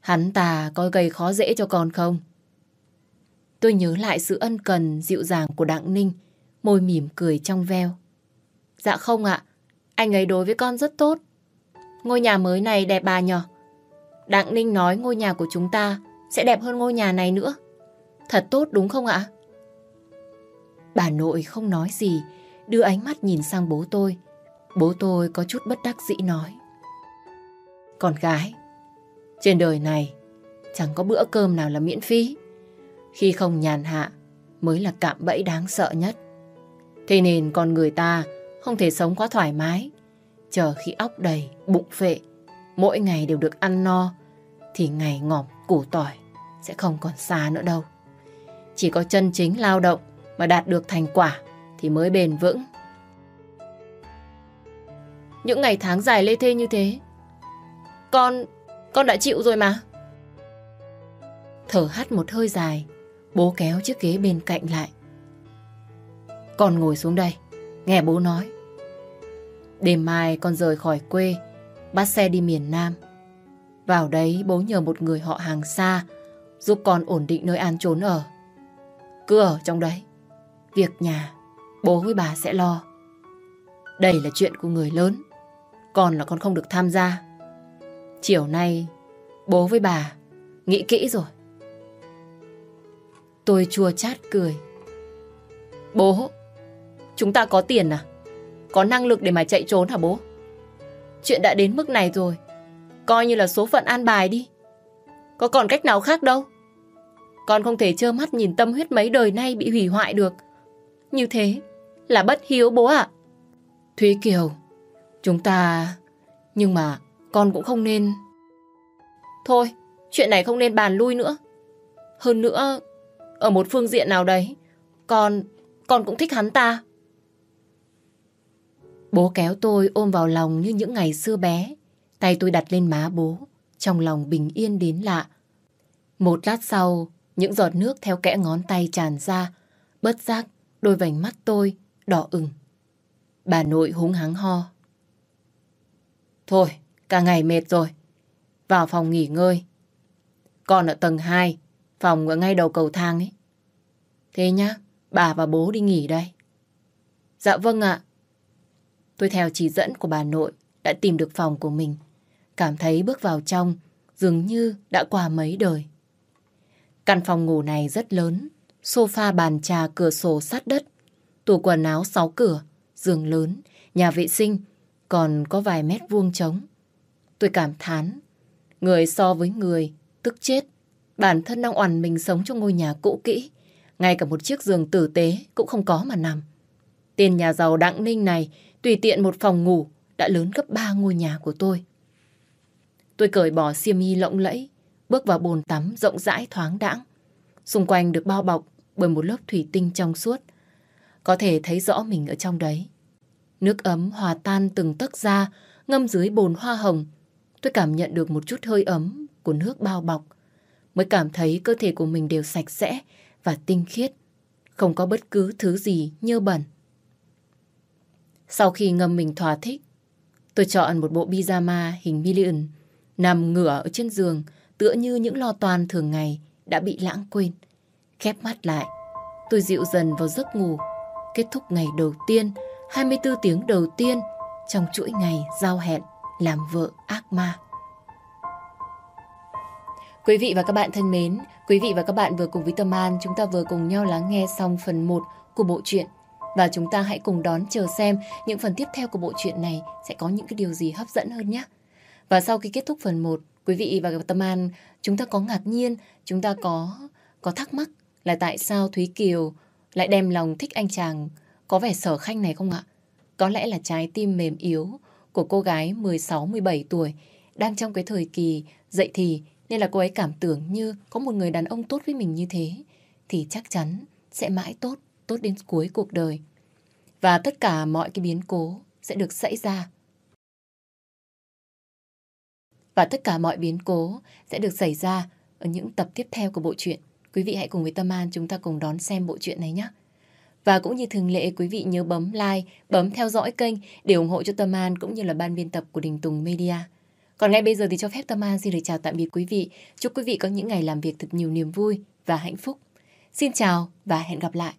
Hắn ta có gây khó dễ cho con không? Tôi nhớ lại sự ân cần, dịu dàng của Đặng Ninh, môi mỉm cười trong veo. Dạ không ạ, anh ấy đối với con rất tốt. Ngôi nhà mới này đẹp bà nhờ. Đặng Ninh nói ngôi nhà của chúng ta sẽ đẹp hơn ngôi nhà này nữa. Thật tốt đúng không ạ? Bà nội không nói gì, đưa ánh mắt nhìn sang bố tôi. Bố tôi có chút bất đắc dĩ nói. Con gái, trên đời này chẳng có bữa cơm nào là miễn phí. Khi không nhàn hạ mới là cạm bẫy đáng sợ nhất. Thế nên con người ta không thể sống quá thoải mái. Chờ khi óc đầy, bụng phệ, mỗi ngày đều được ăn no, thì ngày ngỏm củ tỏi sẽ không còn xa nữa đâu. Chỉ có chân chính lao động mà đạt được thành quả thì mới bền vững. Những ngày tháng dài lê thê như thế, con, con đã chịu rồi mà. Thở hắt một hơi dài, bố kéo chiếc ghế bên cạnh lại. Con ngồi xuống đây, nghe bố nói. Đêm mai con rời khỏi quê, bắt xe đi miền Nam. Vào đấy bố nhờ một người họ hàng xa giúp con ổn định nơi an trốn ở. Cứ ở trong đấy. Việc nhà, bố với bà sẽ lo. Đây là chuyện của người lớn. Con là con không được tham gia. Chiều nay, bố với bà nghĩ kỹ rồi. Tôi chua chát cười. Bố, Chúng ta có tiền à? Có năng lực để mà chạy trốn hả bố? Chuyện đã đến mức này rồi. Coi như là số phận an bài đi. Có còn cách nào khác đâu. Con không thể trơ mắt nhìn tâm huyết mấy đời nay bị hủy hoại được. Như thế là bất hiếu bố ạ. Thúy Kiều, chúng ta... Nhưng mà con cũng không nên... Thôi, chuyện này không nên bàn lui nữa. Hơn nữa, ở một phương diện nào đấy, con, con cũng thích hắn ta. Bố kéo tôi ôm vào lòng như những ngày xưa bé. Tay tôi đặt lên má bố, trong lòng bình yên đến lạ. Một lát sau, những giọt nước theo kẽ ngón tay tràn ra, bất giác đôi vành mắt tôi đỏ ửng. Bà nội húng hắng ho. Thôi, cả ngày mệt rồi. Vào phòng nghỉ ngơi. Con ở tầng 2, phòng ở ngay đầu cầu thang ấy. Thế nhá, bà và bố đi nghỉ đây. Dạ vâng ạ. Tôi theo chỉ dẫn của bà nội đã tìm được phòng của mình. Cảm thấy bước vào trong dường như đã qua mấy đời. Căn phòng ngủ này rất lớn, sofa bàn trà cửa sổ sát đất, tủ quần áo sáu cửa, giường lớn, nhà vệ sinh, còn có vài mét vuông trống. Tôi cảm thán, người so với người, tức chết. Bản thân đang oằn mình sống trong ngôi nhà cũ kỹ, ngay cả một chiếc giường tử tế cũng không có mà nằm. Tên nhà giàu Đặng Ninh này tùy tiện một phòng ngủ đã lớn gấp ba ngôi nhà của tôi. Tôi cởi bỏ xiêm y lộng lẫy, bước vào bồn tắm rộng rãi thoáng đãng. Xung quanh được bao bọc bởi một lớp thủy tinh trong suốt. Có thể thấy rõ mình ở trong đấy. Nước ấm hòa tan từng tấc da, ngâm dưới bồn hoa hồng. Tôi cảm nhận được một chút hơi ấm của nước bao bọc. Mới cảm thấy cơ thể của mình đều sạch sẽ và tinh khiết. Không có bất cứ thứ gì nhơ bẩn. Sau khi ngâm mình thỏa thích, tôi chọn một bộ pyjama hình million, nằm ngửa ở trên giường, tựa như những lo toan thường ngày đã bị lãng quên. Khép mắt lại, tôi dịu dần vào giấc ngủ, kết thúc ngày đầu tiên, 24 tiếng đầu tiên trong chuỗi ngày giao hẹn làm vợ ác ma. Quý vị và các bạn thân mến, quý vị và các bạn vừa cùng với Tâm An, chúng ta vừa cùng nhau lắng nghe xong phần 1 của bộ truyện và chúng ta hãy cùng đón chờ xem những phần tiếp theo của bộ truyện này sẽ có những cái điều gì hấp dẫn hơn nhé. Và sau khi kết thúc phần 1, quý vị và Tâm An, chúng ta có ngạc nhiên, chúng ta có có thắc mắc là tại sao Thúy Kiều lại đem lòng thích anh chàng có vẻ sở khanh này không ạ? Có lẽ là trái tim mềm yếu của cô gái 16-17 tuổi đang trong cái thời kỳ dậy thì nên là cô ấy cảm tưởng như có một người đàn ông tốt với mình như thế thì chắc chắn sẽ mãi tốt tốt đến cuối cuộc đời. Và tất cả mọi cái biến cố sẽ được xảy ra. Và tất cả mọi biến cố sẽ được xảy ra ở những tập tiếp theo của bộ truyện. Quý vị hãy cùng với Tâm An chúng ta cùng đón xem bộ truyện này nhé. Và cũng như thường lệ quý vị nhớ bấm like, bấm theo dõi kênh để ủng hộ cho Tâm An cũng như là ban biên tập của Đình Tùng Media. Còn ngay bây giờ thì cho phép Tâm An xin được chào tạm biệt quý vị. Chúc quý vị có những ngày làm việc thật nhiều niềm vui và hạnh phúc. Xin chào và hẹn gặp lại.